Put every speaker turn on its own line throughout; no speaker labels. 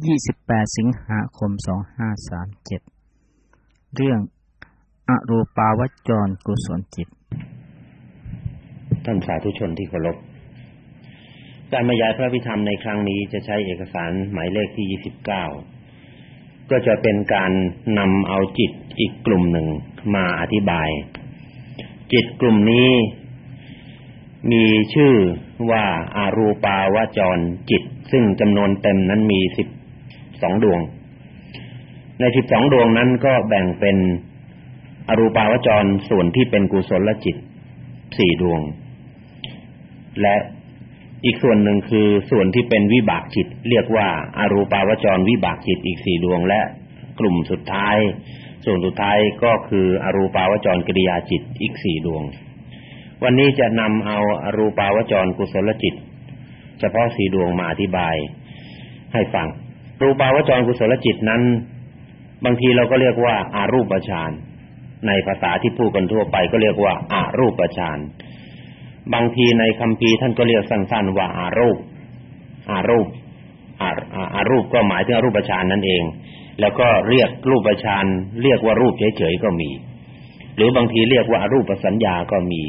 28สิงหาคม2537เรื่องอรูปาวจรกุศลจิต
ท่านสาธุชนที่เคารพ การบรรยายพระพิธรรมในครั้งนี้จะใช้เอกสารหมายเลขที่29ก็จะเป็นการนำเอาจิตอีกกลุ่มหนึ่งมาอธิบาย จิตกลุ่มนี้มีชื่อว่าอารูปาวจรจิต ซึ่งจำนวนเต็มนั้นมีสิบ สองดวง ในสิบสองดวงนั้นก็แบ่งเป็นอรูปาวจรส่วนที่เป็นกุศลจิตสี่ดวง และอีกส่วนหนึ่งคือส่วนที่เป็นวิบากจิต เรียกว่าอารูปาวจรวิบากจิตอีกสี่ดวง และกลุ่มสุดท้าย ส่วนสุดท้ายก็คืออรูปาวจรกิริยาจิตอีกสี่ดวง วันนี้จะนำเอาอารูปาวจรกุศลจิต เฉพาะสี่ดวงมาอธิบายให้ฟัง รูปาวจรกุศลจิตนั้น บางทีเราก็เรียกว่าอารูปฌานในภาษาที่พูดกันทั่วไปก็เรียกว่าอารูปฌานบางทีในคัมภีร์ท่านก็เรียกสั้นๆว่าอารูปอารูปอาอารูปก็หมายถึงอรูปฌานนั่นเอง แล้วก็เรียกรูปฌานเรียกว่ารูปเฉยๆก็มี หรือบางทีเรียกว่าอารูปสัญญาก็มี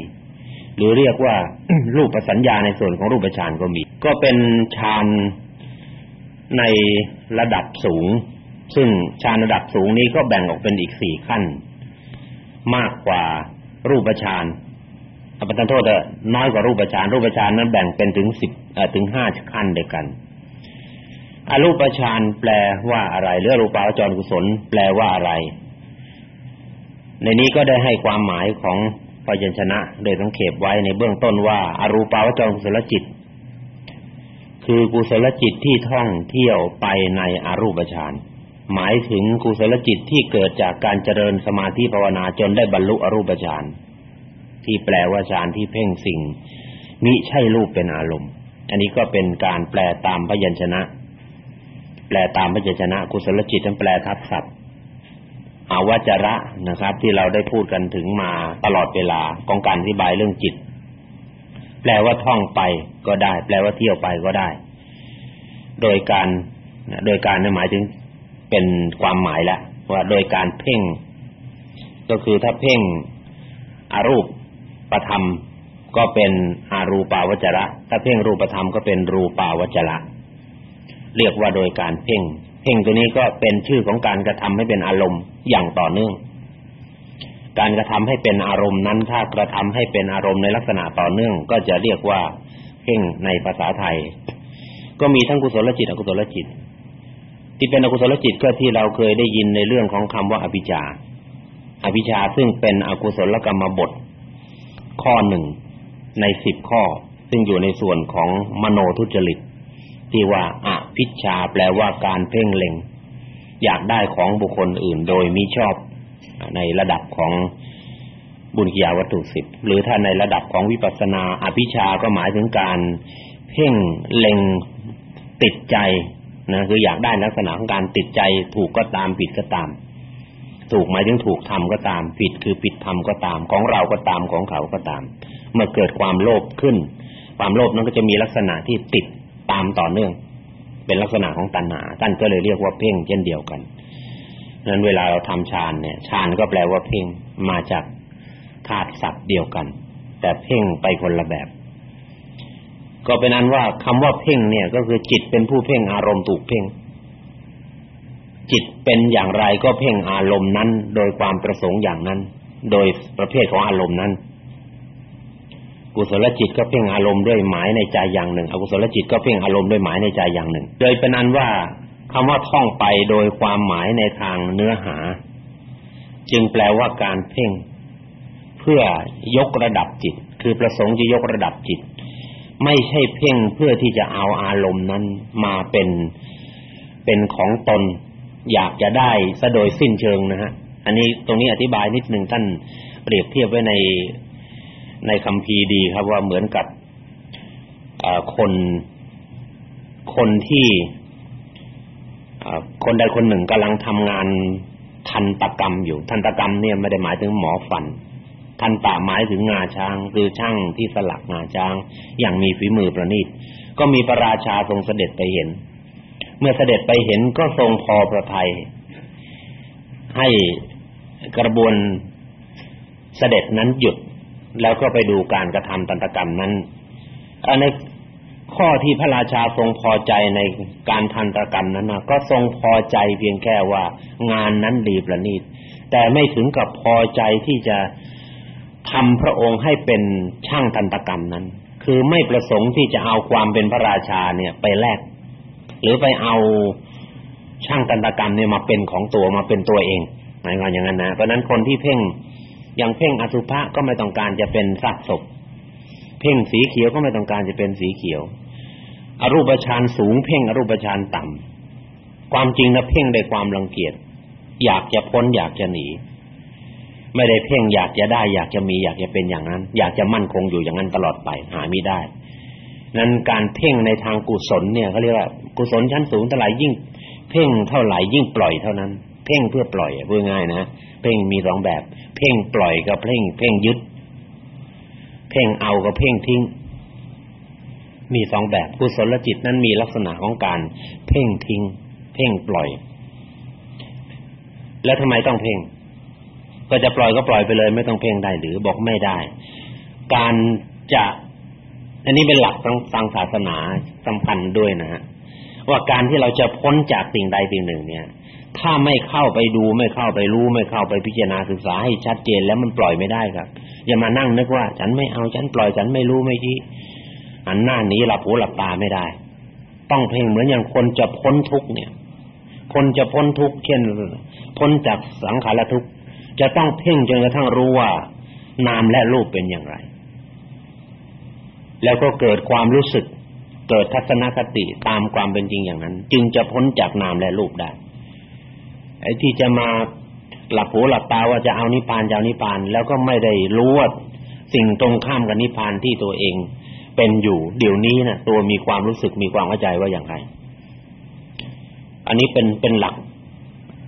หรือเรียกว่ารูปสัญญาในส่วนของรูปฌานก็มี ก็เป็นฌาน ในระดับสูง ซึ่งฌานระดับสูงนี้ก็แบ่งออกเป็นอีกสี่ขั้น มากกว่ารูปฌานอภิธรรมโทษน้อยกว่ารูปฌานรูปฌานนั้นแบ่งเป็นถึงสิบถึงห้าขั้นด้วยกัน อรูปฌานแปลว่าอะไรหรือรูปาวจรกุศล แปลว่าอะไร ในนี้ก็ได้ให้ความหมายของพยัญชนะโดยสังเขปไว้ในเบื้องต้นว่าอารูปาวจรกุศลจิต คือกุศลจิตที่ท่องเที่ยวไปในอรูปฌานหมายถึงกุศลจิตที่เกิดจากการเจริญสมาธิภาวนาจนได้บรรลุอรูปฌานที่แปลว่าฌานที่เพ่งสิ่งมิใช่รูปเป็นอารมณ์ อันนี้ก็เป็นการแปลตามพยัญชนะ แปลตามพยัญชนะ กุศลจิตนั้นแปลทับศัพท์อาวจระนะครับ ที่เราได้พูดกันถึงมาตลอดเวลาของการอธิบายเรื่องจิต แปลว่าท่องไปก็ได้ แปลว่าเที่ยวไปก็ได้ โดยการโดยการหมายถึงเป็นความหมายแล้วว่าโดยการเพ่ง ก็คือถ้าเพ่งอรูปประธรรมก็เป็นอารูปาวจระ ถ้าเพ่งรูปธรรมก็เป็นรูปาวจระ เรียกว่าโดยการเพ่ง เพ่งตัวนี้ก็เป็นชื่อของการกระทำให้เป็นอารมณ์อย่างต่อเนื่อง การกระทำให้เป็นอารมณ์นั้น ถ้ากระทำให้เป็นอารมณ์ในลักษณะต่อเนื่อง ก็จะเรียกว่าเพ่งในภาษาไทย ก็มีทั้งกุศลจิตอกุศลจิต ที่เป็นอกุศลจิตก็ที่เราเคยได้ยินในเรื่องของคำว่าอภิชาอภิชาซึ่งเป็นอกุศลกรรมบท ข้อหนึ่งในสิบข้อ ซึ่งอยู่ในส่วนของมโนทุจริต ที่ว่าอภิชาแปลว่าการเพ่งเล็ง อยากได้ของบุคคลอื่น โดยมิชอบ ในระดับของบุญญาวัตถุสิบหรือถ้าในระดับของวิปัสสนาอภิชาก็หมายถึงการเพ่งเล็งติดใจนะคืออยากได้ลักษณะของการติดใจถูกก็ตามผิดก็ตาม ถูกหมายถึงถูกทำก็ตามผิดคือผิดทำก็ตามของเราก็ตามของเขาก็ตาม เมื่อเกิดความโลภขึ้น ความโลภนั้นก็จะมีลักษณะที่ติดตามต่อเนื่อง เป็นลักษณะของตัณหาท่านก็เลยเรียกว่าเพ่งเช่นเดียวกัน นั้นเวลาเราทำฌานเนี่ยฌานก็แปลว่าเพ่งมาจากธาตุศัพท์เดียวกัน แต่เพ่งไปคนละแบบ ก็เป็นนั้นว่าคำว่าเพ่งเนี่ยก็คือจิตเป็นผู้เพ่งอารมณ์ถูกเพ่งจิตเป็นอย่างไรก็เพ่งอารมณ์นั้น โดยความประสงค์อย่างนั้น โดยประเภทของอารมณ์นั้น กุศลจิตก็เพ่งอารมณ์ด้วยหมายในใจอย่างหนึ่ง อกุศลจิตก็เพ่งอารมณ์ด้วยหมายในใจอย่างหนึ่ง โดยเป็นนั้นว่า คำว่าท่องไปโดยความหมายในทางเนื้อหา จึงแปลว่าการเพ่ง เพื่อยกระดับจิต คือประสงค์จะยกระดับจิต ไม่ใช่เพ่งเพื่อที่จะเอาอารมณ์นั้นมาเป็นเป็นของตน อยากจะได้ซะโดยสิ้นเชิงนะฮะอันนี้ตรงนี้อธิบายนิดหนึ่งท่านเปรียบเทียบไว้ในในคำพีดีครับว่าเหมือนกับคนคนที่ คนใดคนหนึ่งกำลังทำงานทันตกรรมอยู่ ทันตกรรมเนี่ยไม่ได้หมายถึงหมอฟัน ทันตาหมายถึงงาช้าง คือช่างที่สลักงาช้าง อย่างมีฝีมือประณีตก็มีพระราชาทรงเสด็จไปเห็น เมื่อเสด็จไปเห็นก็ทรงพอประทัยให้กระบวนเสด็จนั้นหยุด แล้วก็ไปดูการกระทำตันตกรรมนั้นใน ข้อที่พระราชาทรงพอใจในการทันตกรรมนั้นนะก็ทรงพอใจเพียงแค่ว่างานนั้นดีประณีตแต่ไม่ถึงกับพอใจที่จะทำพระองค์ให้เป็นช่างทันตกรรมนั้น คือไม่ประสงค์ที่จะเอาความเป็นพระราชาเนี่ยไปแลกหรือไปเอาช่างทันตกรรมเนี่ยมาเป็นของตัวมาเป็นตัวเองหมายความอย่างนั้นนะเพราะนั้นคนที่เพ่งอย่างเพ่งอสุภะก็ไม่ต้องการจะเป็นซากศพเพ่งสีเขียวก็ไม่ต้องการจะเป็นสีเขียว อรูปฌานสูงเพ่งอรูปฌานต่ำความจริงนะเพ่งด้วยความรังเกียจอยากจะพ้นอยากจะหนี ไม่ได้เพ่งอยากจะได้ อยากจะมีอยากจะเป็นอย่างนั้น อยากจะมั่นคงอยู่อย่างนั้นตลอดไปหาไม่ได้ นั้นการเพ่งในทางกุศลเนี่ยเขาเรียกว่ากุศลชั้นสูงเท่าไหร่ยิ่ง เพ่งเท่าไหร่ยิ่งปล่อยเท่านั้น เพ่งเพื่อปล่อยพูดง่ายนะเพ่งมีสองแบบ เพ่งปล่อยกับเพ่ง เพ่งยึด เพ่งเอากับเพ่งทิ้ง มีสองแบบกุศลจิตนั้นมีลักษณะของการเพ่งทิ้ง เพ่งปล่อย แล้วทำไมต้องเพ่ง ก็จะปล่อยก็ปล่อยไปเลย ไม่ต้องเพ่งได้หรือบอกไม่ได้ การจะอันนี้เป็นหลักทางทางศาสนาสำคัญด้วยนะฮะว่าการที่เราจะพ้นจากสิ่งใดสิ่งหนึ่ง เนี่ย ถ้าไม่เข้าไปดูไม่เข้าไปรู้ไม่เข้าไปพิจารณาศึกษาให้ชัดเจนแล้วมันปล่อยไม่ได้ครับ อย่ามานั่งนึกว่า ฉันไม่เอาฉันปล่อยฉันไม่รู้ไม่ชี้ หันหน้าหนีหลับหูหลับตาไม่ได้ ต้องเพ่งเหมือนอย่างคนจะพ้นทุกข์เนี่ย คนจะพ้นทุกข์เช่นพ้นจากสังขารทุกข์จะต้องเพ่งจนกระทั่งรู้ว่านามและรูปเป็นอย่างไร แล้วก็เกิดความรู้สึก เกิดทัศนคติตามความเป็นจริงอย่างนั้น จึงจะพ้นจากนามและรูปได้ไอ้ที่จะมาหลับหูหลับตาว่าจะเอานิพพานจะเอานิพพาน แล้วก็ไม่ได้รู้ว่าสิ่งตรงข้ามกับนิพพานที่ตัวเอง เป็นอยู่ เดี๋ยวนี้นะตัวมีความรู้สึกมีความเข้าใจว่าอย่างไร อันนี้เป็นเป็นหลัก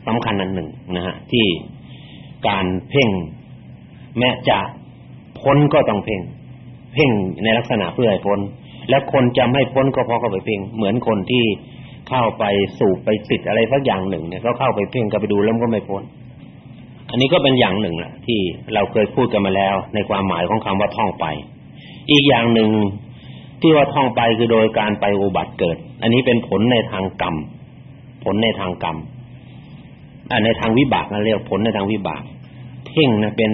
สำคัญอันหนึ่งนะฮะที่การเพ่ง แม้จะพ้นก็ต้องเพ่ง เพ่งในลักษณะเพื่อให้พ้น และคนจะไม่พ้นก็เพราะเขาไปเพ่ง เหมือนคนที่เข้าไปสูบไปติดอะไรสักอย่างหนึ่งเนี่ยเขาเข้าไปเพ่งก็ไปดูแล้วก็ไม่พ้น อันนี้ก็เป็นอย่างหนึ่งแหละที่เราเคยพูดกันมาแล้ว ในความหมายของคำว่าท่องไป อีกอย่างหนึ่งที่ว่าท่องไปคือโดยการไปอุบัติเกิด อันนี้เป็นผลในทางกรรม ผลในทางกรรมอันในทางวิบากนั่นเรียกผลในทางวิบาก เพ่งนะเป็น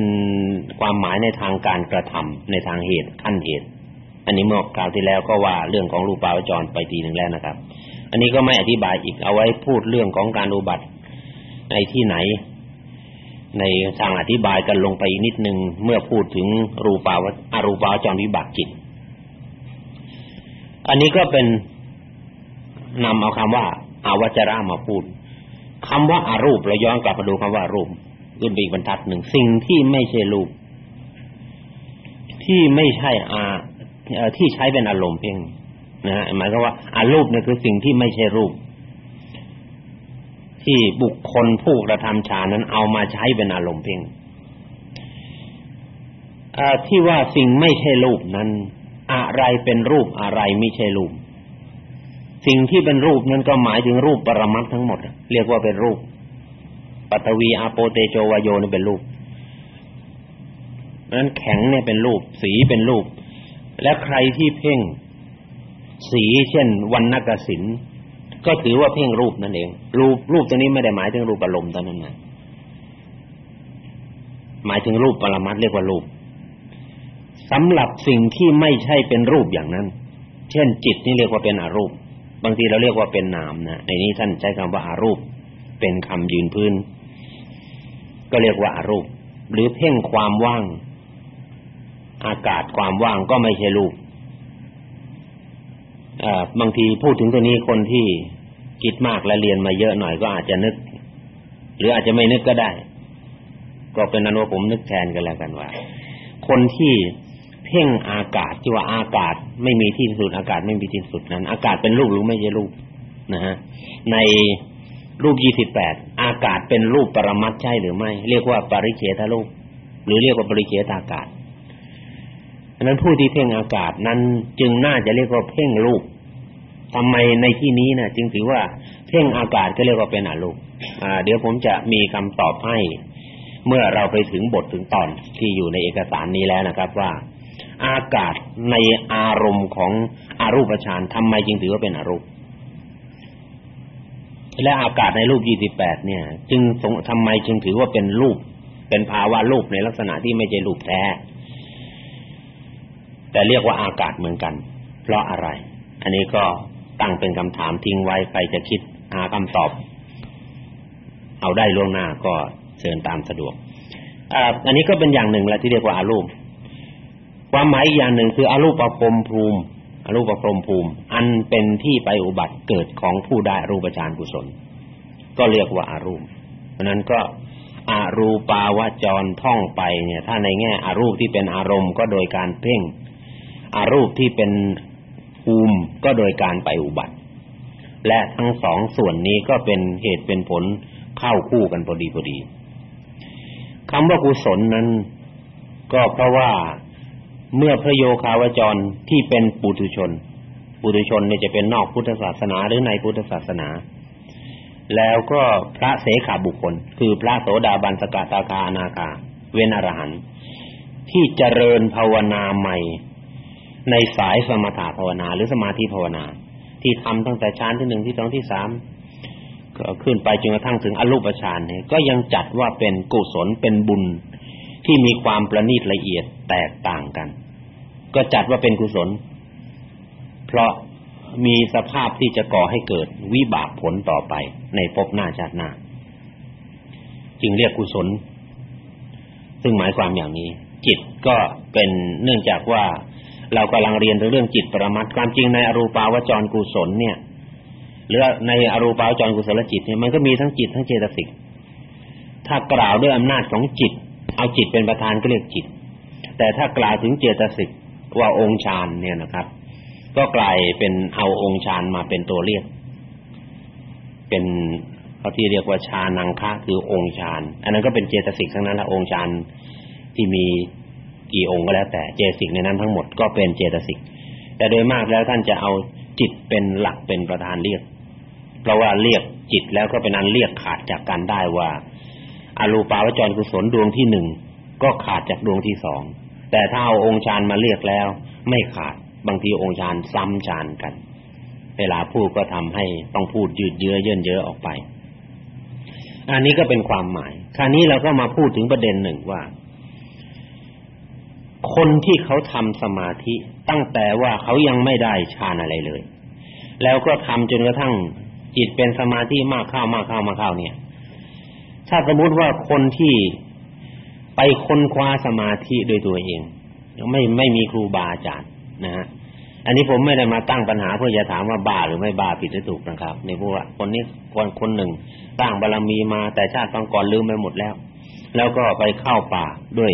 ความหมายในทางการกระทำในทางเหตุขั้นเหตุ อันนี้เมื่อกล่าวที่แล้วก็ว่าเรื่องของรูปาวจรไปทีหนึ่งแล้วนะครับ อันนี้ก็ไม่อธิบายอีกเอาไว้พูดเรื่องของการอุบัติในที่ไหน ในทางอธิบายกันลงไปนิดนึงเมื่อพูดถึงรูปาวอารูปาวจรวิบากจิต อันนี้ก็เป็นนำเอาคำว่าอาวจระมาพูดคำว่าอารูปเราย้อนกลับมาดูคำว่ารูปขึ้นไปอีกบรรทัดหนึ่งสิ่งที่ไม่ใช่รูป ที่ไม่ใช่อาที่ใช้เป็นอารมณ์เพียงนะฮะหมายก็ว่าอารูปเนี่ยคือสิ่งที่ไม่ใช่รูป ที่บุคคลผู้กระทำฌานนั้นเอามาใช้เป็นอารมณ์เพ่งที่ว่าสิ่งไม่ใช่รูปนั้น อะไรเป็นรูปอะไรไม่ใช่รูป สิ่งที่เป็นรูปนั้นก็หมายถึงรูปปรมัตทั้งหมด เรียกว่าเป็นรูปปัตวีอาโปเตโจวโยนี่เป็นรูปนั้นแข็งเนี่ยเป็นรูป สีเป็นรูป และใครที่เพ่ง สีเช่นวันนกสิน ก็ถือว่าเพ่งรูปนั่นเองรูปรูปตรงนี้ไม่ได้หมายถึงรูปอารมณ์เท่านั้นนะหมายถึงรูปปรมัตเรียกว่ารูปสำหรับสิ่งที่ไม่ใช่เป็นรูปอย่างนั้น เช่น จิตนี่เรียกว่าเป็นอารูป บางทีเราเรียกว่าเป็นนามนะในนี้ท่านใช้คำว่าอารูป เป็นคำยืนพื้น ก็เรียกว่าอารูป หรือเพ่งความว่าง อากาศความว่างก็ไม่ใช่รูป บางทีพูดถึงตัวนี้คนที่คิดมากและเรียนมาเยอะหน่อยก็อาจจะนึก หรืออาจจะไม่นึกก็ได้ ก็เป็นนั้นว่าผมนึกแทนกันแล้วกันว่า คนที่เพ่งอากาศที่ว่าอากาศไม่มีที่สุด อากาศไม่มีที่สุดนั้น อากาศเป็นรูปหรือไม่ใช่รูปนะฮะในรูปยี่สิบแปดอากาศเป็นรูปปรมัตใช่หรือไม่ เรียกว่าปริเฉทรูป หรือเรียกว่าปริเฉทอากาศนั้นผู้ที่เพ่งอากาศนั้นจึงน่าจะเรียกว่าเพ่งรูป ทำไมในที่นี้นะจึงถือว่าเพ่งอากาศก็เรียกว่าเป็นอรูปอ่าเดี๋ยวผมจะมีคำตอบให้เมื่อเราไปถึงบทถึงตอนที่อยู่ในเอกสารนี้แล้วนะครับ ว่า อากาศในอารมณ์ของอารูปฌานทำไมจึงถือว่าเป็นอารูปและอากาศในรูป28เนี่ย จึงทำไมจึงถือว่าเป็นรูป เป็นภาวะรูปในลักษณะที่ไม่ใช่รูปแท้ แต่เรียกว่าอากาศเหมือนกัน เพราะอะไร อันนี้ก็ ตั้งเป็นคำถามทิ้งไว้ใครจะคิดหาคำตอบ เอาได้ล่วงหน้าก็เชิญตามสะดวกอันนี้ก็เป็นอย่างหนึ่งแหละที่เรียกว่าอารูป ความหมายอีกอย่างหนึ่งคืออารูปประพรมภูมิอารูปประพรมภูมิ อันเป็นที่ไปอุบัติเกิดของผู้ได้รูปฌานกุศล ก็เรียกว่าอารูป เพราะนั้นก็อารูปาวจรท่องไปเนี่ย ถ้าในแง่อารูปที่เป็นอารมณ์ก็โดยการเพ่งอารูปที่เป็น ภูมิก็โดยการไปอุบัติ และทั้งสองส่วนนี้ก็เป็นเหตุเป็นผลเข้าคู่กันพอดีพอดีคำว่ากุศลนั้น ก็เพราะว่าเมื่อพระโยคาวจรที่เป็นปุถุชน ปุถุชนเนี่ยจะเป็นนอกพุทธศาสนาหรือในพุทธศาสนา แล้วก็พระเสขาบุคคล คือพระโสดาบันสกทาคาอนาคา เวนอรหันต์ที่เจริญภาวนาใหม่ ในสายสมถะภาวนา หรือสมาธิภาวนา ที่ทำตั้งแต่ฌานที่หนึ่งที่สองที่สามขึ้นไปจนกระทั่งถึงอรูปฌานเนี่ยก็ยังจัดว่าเป็นกุศลเป็นบุญที่มีความประณีตละเอียดแตกต่างกัน ก็จัดว่าเป็นกุศล เพราะมีสภาพที่จะก่อให้เกิดวิบากผลต่อไปในภพหน้าชาติหน้า จึงเรียกกุศล ซึ่งหมายความอย่างนี้ จิตก็เป็นเนื่องจากว่า เรากำลังเรียนเรื่องจิตปรมัตความจริงในอรูปาวจรกุศลเนี่ยหรือในอรูปาวจรกุศลจิตเนี่ยมันก็มีทั้งจิตทั้งเจตสิกถ้ากล่าวด้วยอำนาจของจิต เอาจิตเป็นประธานก็เรียกจิต แต่ถ้ากล่าวถึงเจตสิกว่าองค์ฌานเนี่ยนะครับ ก็กลายเป็นเอาองค์ฌานมาเป็นตัวเรียก เป็นเขาที่เรียกว่าฌานังคะคือองค์ฌาน อันนั้นก็เป็นเจตสิกทั้งนั้นละองค์ฌานที่มี กี่องค์ก็แล้วแต่เจตสิกในนั้นทั้งหมดก็เป็นเจตสิก แต่โดยมากแล้วท่านจะเอาจิตเป็นหลักเป็นประธานเรียก เพราะว่าเรียกจิตแล้วก็เป็นนั้นเรียกขาดจากกันได้ว่าอรูปาวจรกุศลดวงที่หนึ่งก็ขาดจากดวงที่สองแต่ถ้าเอาองค์ฌานมาเรียกแล้ว ไม่ขาดบางทีองค์ฌานซ้ำฌานกัน เวลาพูดก็ทำให้ต้องพูดยืดเยื้อเยินเยอะออกไป อันนี้ก็เป็นความหมาย คราวนี้เราก็มาพูดถึงประเด็นหนึ่งว่า คนที่เขาทำสมาธิตั้งแต่ว่าเขายังไม่ได้ฌานอะไรเลย แล้วก็ทำจนกระทั่งจิตเป็นสมาธิมากเข้ามากเข้ามาเข้าเนี่ย ถ้าสมมติว่าคนที่ไปค้นคว้าสมาธิโดยตัวเองไม่ไม่มีครูบาอาจารย์นะฮะอันนี้ผมไม่ได้มาตั้งปัญหาเพื่อจะถามว่าบ้าหรือไม่บ้าผิดหรือถูกนะครับในพวกคนนี้คนคนหนึ่งตั้งบารมีมาแต่ชาติก่อนลืมไปหมดแล้ว แล้วก็ไปเข้าป่าด้วย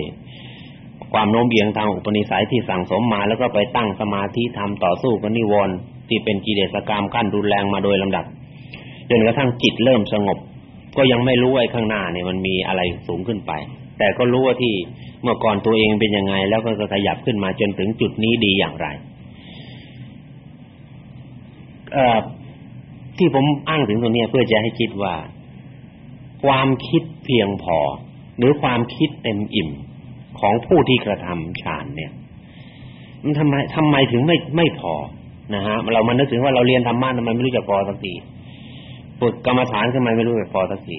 ความโน้มเอียงทางอุปนิสัยที่สั่งสมมาแล้วก็ไปตั้งสมาธิทำต่อสู้กับนิวรณ์ที่เป็นกิเลสกรรมขั้นรุนแรงมาโดยลำดับจนกระทั่งจิตเริ่มสงบ ก็ยังไม่รู้ไอ้ข้างหน้าเนี่ยมันมีอะไรสูงขึ้นไป แต่ก็รู้ว่าที่เมื่อก่อนตัวเองเป็นยังไง แล้วก็ขยับขึ้นมาจนถึงจุดนี้ดีอย่างไรเอ่อที่ผมอ้างถึงตรงนี้เพื่อจะให้คิดว่า ความคิดเพียงพอ หรือความคิดเต็มอิ่ม ของผู้ที่กระทำฌานเนี่ยมันทำไมทำไมถึงไม่ไม่พอนะฮะเรามานึกถึงว่าเราเรียนธรรมะทำไมไม่รู้จะพอสักทีฝึกกรรมฐานทำไมไม่รู้จะพอสักที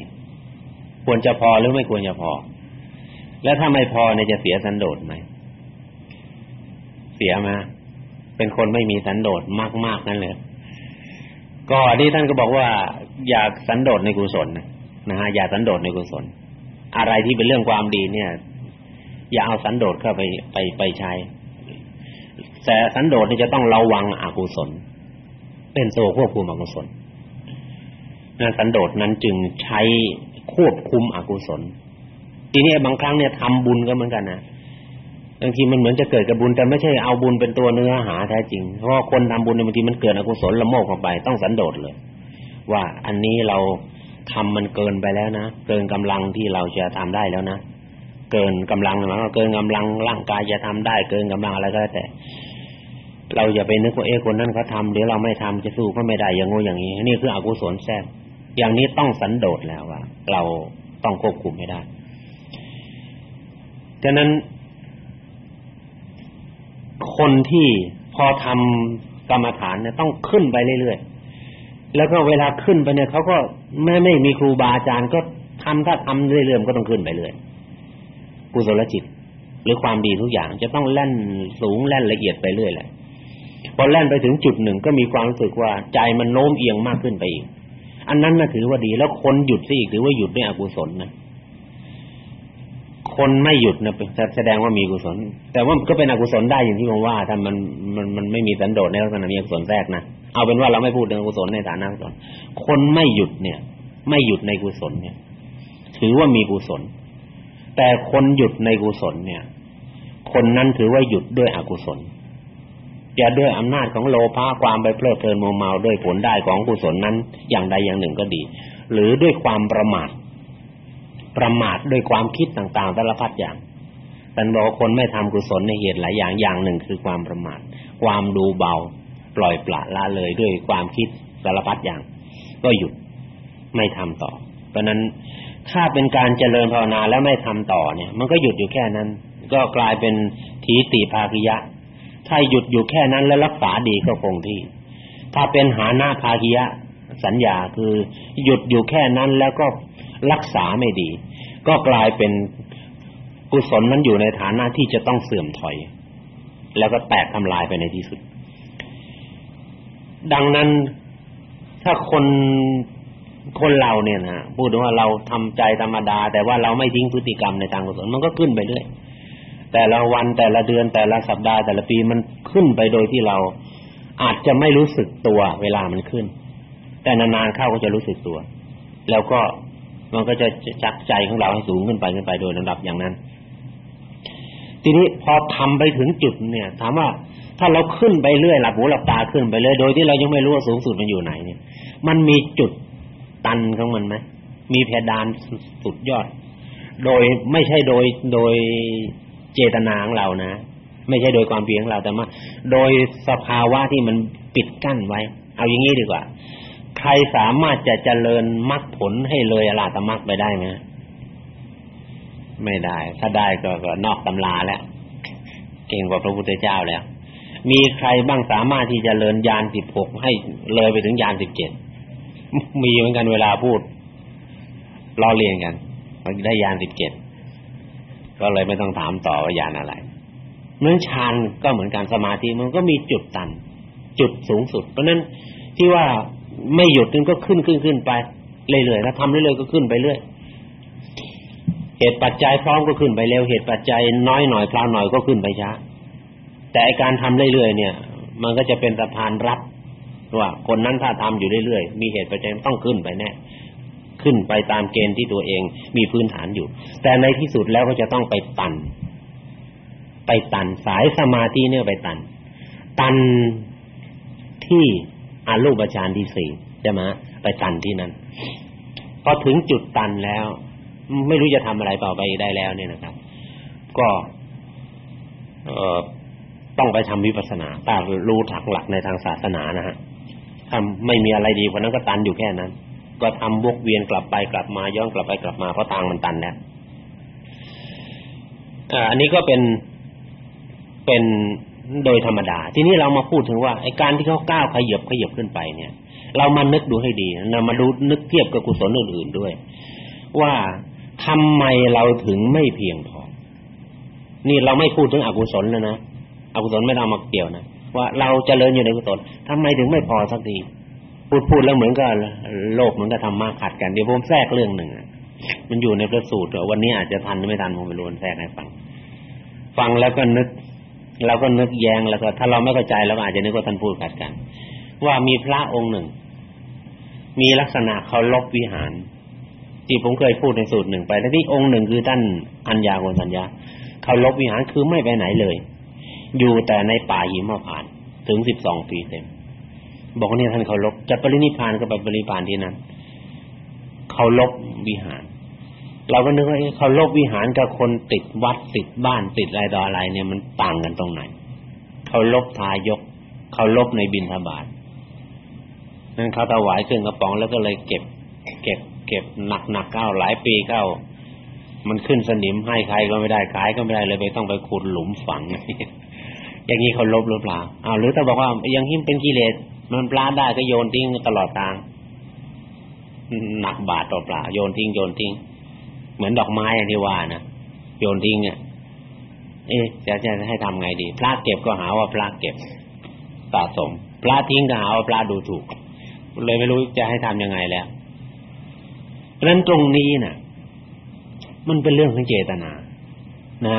ควรจะพอหรือไม่ควรจะพอ แล้วถ้าไม่พอเนี่ยจะเสียสันโดษไหมเสียไหมเป็นคนไม่มีสันโดษมากๆนั่นเลยก็ที่ท่านก็บอกว่า อยากสันโดษในกุศลนะฮะอยากสันโดษในกุศล อะไรที่เป็นเรื่องความดีเนี่ย อย่าเอาสันโดษเข้าไปไปไปใช้แต่สันโดษนี่จะต้องระวังอกุศล เป็นตัวควบคุมอกุศลนั่นสันโดษนั้นจึงใช้ควบคุมอกุศล ทีนี้บางครั้งเนี่ยทำบุญก็เหมือนกันนะบางทีมันเหมือนจะเกิดกับบุญแต่ไม่ใช่เอาบุญเป็นตัวเนื้อหาแท้จริง เพราะคนทำบุญในบางทีมันเกิดอกุศลละโมบเข้าไป ต้องสันโดษเลย ว่าอันนี้เราทำมันเกินไปแล้วนะ เกินกำลังที่เราจะทำได้แล้วนะ เกินกำลังหมายว่าเกินกำลังร่างกายจะทำได้เกินกำลังอะไรก็แล้วแต่ เราอย่าไปนึกว่าเอ๊ะคนนั้นเขาทำหรือเราไม่ทำจะสู้ก็ไม่ได้อย่างงูอย่างนี้นี่คืออกุศลแทรกอย่างนี้ต้องสันโดษแล้วว่าเราต้องควบคุมไม่ได้ฉะนั้น คนที่พอทำกรรมฐานเนี่ยต้องขึ้นไปเรื่อยๆแล้วก็เวลาขึ้นไปเนี่ยเขาก็แม้ไม่มีครูบาอาจารย์ก็ทำถ้าทำเรื่อยๆก็ต้องขึ้นไปเรื่อย กุศลจิต หรือความดีทุกอย่าง จะต้องแล่นสูงแล่นละเอียดไปเรื่อยแหละพอแล่นไปถึงจุดหนึ่งก็มีความรู้สึกว่าใจมันโน้มเอียงมากขึ้นไปอีก อันนั้นน่ะถือว่าดีแล้วคนหยุดซะอีกถือว่าหยุดด้วยอกุศลนะคนไม่หยุดนะแสดงว่ามีกุศล แต่ว่าก็เป็นอกุศลได้อย่างที่ผมว่าถ้ามันมันมันไม่มีสันโดษในลักษณะมีอกุศลแทรกนะเอาเป็นว่าเราไม่พูดเรื่องกุศลในฐานะกุศลคนไม่หยุดเนี่ย ไม่หยุดในกุศลเนี่ย ถือว่ามีกุศล แต่คนหยุดในกุศลเนี่ย คนนั้นถือว่าหยุดด้วยอกุศลจะด้วยอำนาจของโลภะความไปเพลิดเพลินโมเมาด้วยผลได้ของกุศลนั้น อย่างใดอย่างหนึ่งก็ดี หรือด้วยความประมาท ประมาทด้วยความคิดต่างๆสารพัดอย่างท่บอกคนไม่ทำกุศลในเหตุหลายอย่างอย่างหนึ่งคือความประมาท ความดูเบา ปล่อยปละละเลยด้วยความคิดสารพัดอย่าง ก็หยุดไม่ทำต่อ เพราะนั้น ถ้าเป็นการเจริญภาวนาแล้วไม่ทำต่อเนี่ย มันก็หยุดอยู่แค่นั้น ก็กลายเป็นทีติภาคิยะ ถ้าหยุดอยู่แค่นั้นแล้วรักษาดีก็คงที่ ถ้าเป็นหาหน้าภาคิยะสัญญาคือหยุดอยู่แค่นั้นแล้วก็รักษาไม่ดี ก็กลายเป็นกุศลนั้นอยู่ในฐานะที่จะต้องเสื่อมถอย แล้วก็แตกทำลายไปในที่สุด ดังนั้นถ้าคน คนเราเนี่ยนะพูดว่าเราทำใจธรรมดา แต่ว่าเราไม่ทิ้งพฤติกรรมในทางกุศลมันก็ขึ้นไปเรื่อยแต่ละวันแต่ละเดือนแต่ละสัปดาห์แต่ละปีมันขึ้นไปโดยที่เราอาจจะไม่รู้สึกตัวเวลามันขึ้น แต่นานๆเข้าก็จะรู้สึกตัว แล้วก็มันก็จะจักใจของเราให้สูงขึ้นไปขึ้นไปโดยลำดับอย่างนั้น ทีนี้พอทำไปถึงจุดเนี่ย ถามว่าถ้าเราขึ้นไปเรื่อยหลับหูหลับตาขึ้นไปเลยโดยที่เรายังไม่รู้ว่าสูงสุดมันอยู่ไหนเนี่ย มันมีจุด ตันของมันไหมมีเพดานสุดยอด โดยไม่ใช่โดยโดยเจตนาของเรานะ ไม่ใช่โดยความเพียรของเราแต่ว่าโดยสภาวะที่มันปิดกั้นไว้ เอาอย่างนี้ดีกว่า ใครสามารถจะเจริญมรรคผลให้เลยอรหัตมรรคไปได้ไหมไม่ได้ ถ้าได้ก็ก็นอกตำราแล้ว เก่งกว่าพระพุทธเจ้าแล้ว มีใครบ้างสามารถที่จะเลินญาณสิบหกให้เลยไปถึงญาณสิบเจ็ด มีเหมือนกันเวลาพูดล้อเลียนกันมันได้ญาณสิบเจ็ดก็เลยไม่ต้องถามต่อว่าญาณอะไรเมื่อฌานก็เหมือนกันสมาธิมันก็มีจุดตัน จุดสูงสุด เพราะนั้นที่ว่าไม่หยุดมันก็ขึ้นขึ้นขึ้นไปเรื่อยๆถ้าทำเรื่อยๆก็ขึ้นไปเรื่อยเหตุปัจจัยพร้อมก็ขึ้นไปเร็วเหตุปัจจัยน้อยหน่อยพลาหน่อยก็ขึ้นไปช้าแต่การทำเรื่อยๆเนี่ย มันก็จะเป็นสะพานรับ ว่า คนนั้นถ้าทำอยู่เรื่อยๆมีเหตุปัจจัยต้องขึ้นไปแน่ขึ้นไปตามเกณฑ์ที่ตัวเองมีพื้นฐานอยู่ แต่ในที่สุดแล้วก็จะต้องไปตัน ไปตันสายสมาธิเนี่ยไปตัน ตันที่อารูปฌานที่สี่ใช่ไหมไปตันที่นั่นพอถึงจุดตันแล้ว ไม่รู้จะทำอะไรต่อไปได้แล้วเนี่ยนะครับ ก็เอ่อต้องไปทำวิปัสสนาถ้ารู้ถักหลักในทางศาสนานะฮะ ทำไม่มีอะไรดีกว่านั้นก็ตันอยู่แค่นั้น ก็ทำวกเวียนกลับไปกลับมาย้อนกลับไปกลับมาเพราะทางมันตันแล้วอ่าอันนี้ก็เป็นเป็นโดยธรรมดา ทีนี้เรามาพูดถึงว่าไอ้การที่เขาก้าวขยับขยับขึ้นไปเนี่ย เรามานึกดูให้ดีเรามาดูนึกเทียบกับกุศลอื่นๆด้วย ว่าทำไมเราถึงไม่เพียงพอ นี่เราไม่พูดถึงอกุศลแล้วนะอกุศลไม่ต้มาเกี่ยวนะ ว่าเราเจริญอยู่ในกุศลทำไมถึงไม่พอสักทีพูดพูดแล้วเหมือนกับโลกเหมือนกับธรรมะขัดกันเดี๋ยวผมแทรกเรื่องหนึ่งมันอยู่ในพระสูตรวันนี้อาจจะทันหรือไม่ทันผมไม่รู้แทรกให้ฟัง ฟังแล้วก็นึกเราก็นึกแยงแล้วก็ ถ้าเราไม่เข้าใจเราอาจจะนึกว่าท่านพูดขัดกัน ว่ามีพระองค์หนึ่ง มีลักษณะเคารพวิหาร ที่ผมเคยพูดในสูตรหนึ่งไปแล้วที่องค์หนึ่งคือท่านอัญญาโกณสัญญาเคารพวิหารคือไม่ไปไหนเลย อยู่แต่ในป่าหิมพานต์ถึงสิบสองปีเต็ม บอกว่านี่ท่านเคารพจะปรินิพานก็ไปปรินิพานที่นั้นเคารพวิหาร เราก็นึกว่าเขาลบวิหารกับคนติดวัดติดบ้านติดอะไรต่ออะไรเนี่ยมันต่างกันตรงไหนเขาลบทายกเขาลบในบิณฑบาตนั้นเขาถวายเครื่องกระป๋องแล้วก็เลยเก็บ เก็บ เก็บหนักๆเข้าหลายปีเข้ามันขึ้นสนิมให้ใครก็ไม่ได้ขายก็ไม่ได้เลยไปต้องไปขุดหลุมฝัง อย่างนี้เขาลบหรือเปล่าอ้าวหรือถ้าบอกว่ายังหิ้มเป็นกิเลสมันปลาได้ก็โยนทิ้งตลอดทางหนักบาทต่อปลาโยนทิ้งโยนทิ้ง เหมือนดอกไม้ที่ว่านะโยนทิ้งเนี่ยเอ๊ะจะจะให้ทำไงดีพระเก็บก็หาว่าพระเก็บสะสมพระทิ้งก็หาว่าพระดูถูก เลยไม่รู้จะให้ทํำยังไงแล้วเพราะฉะนั้นตรงนี้นะ่ะ มันเป็นเรื่องของเจตนา นะ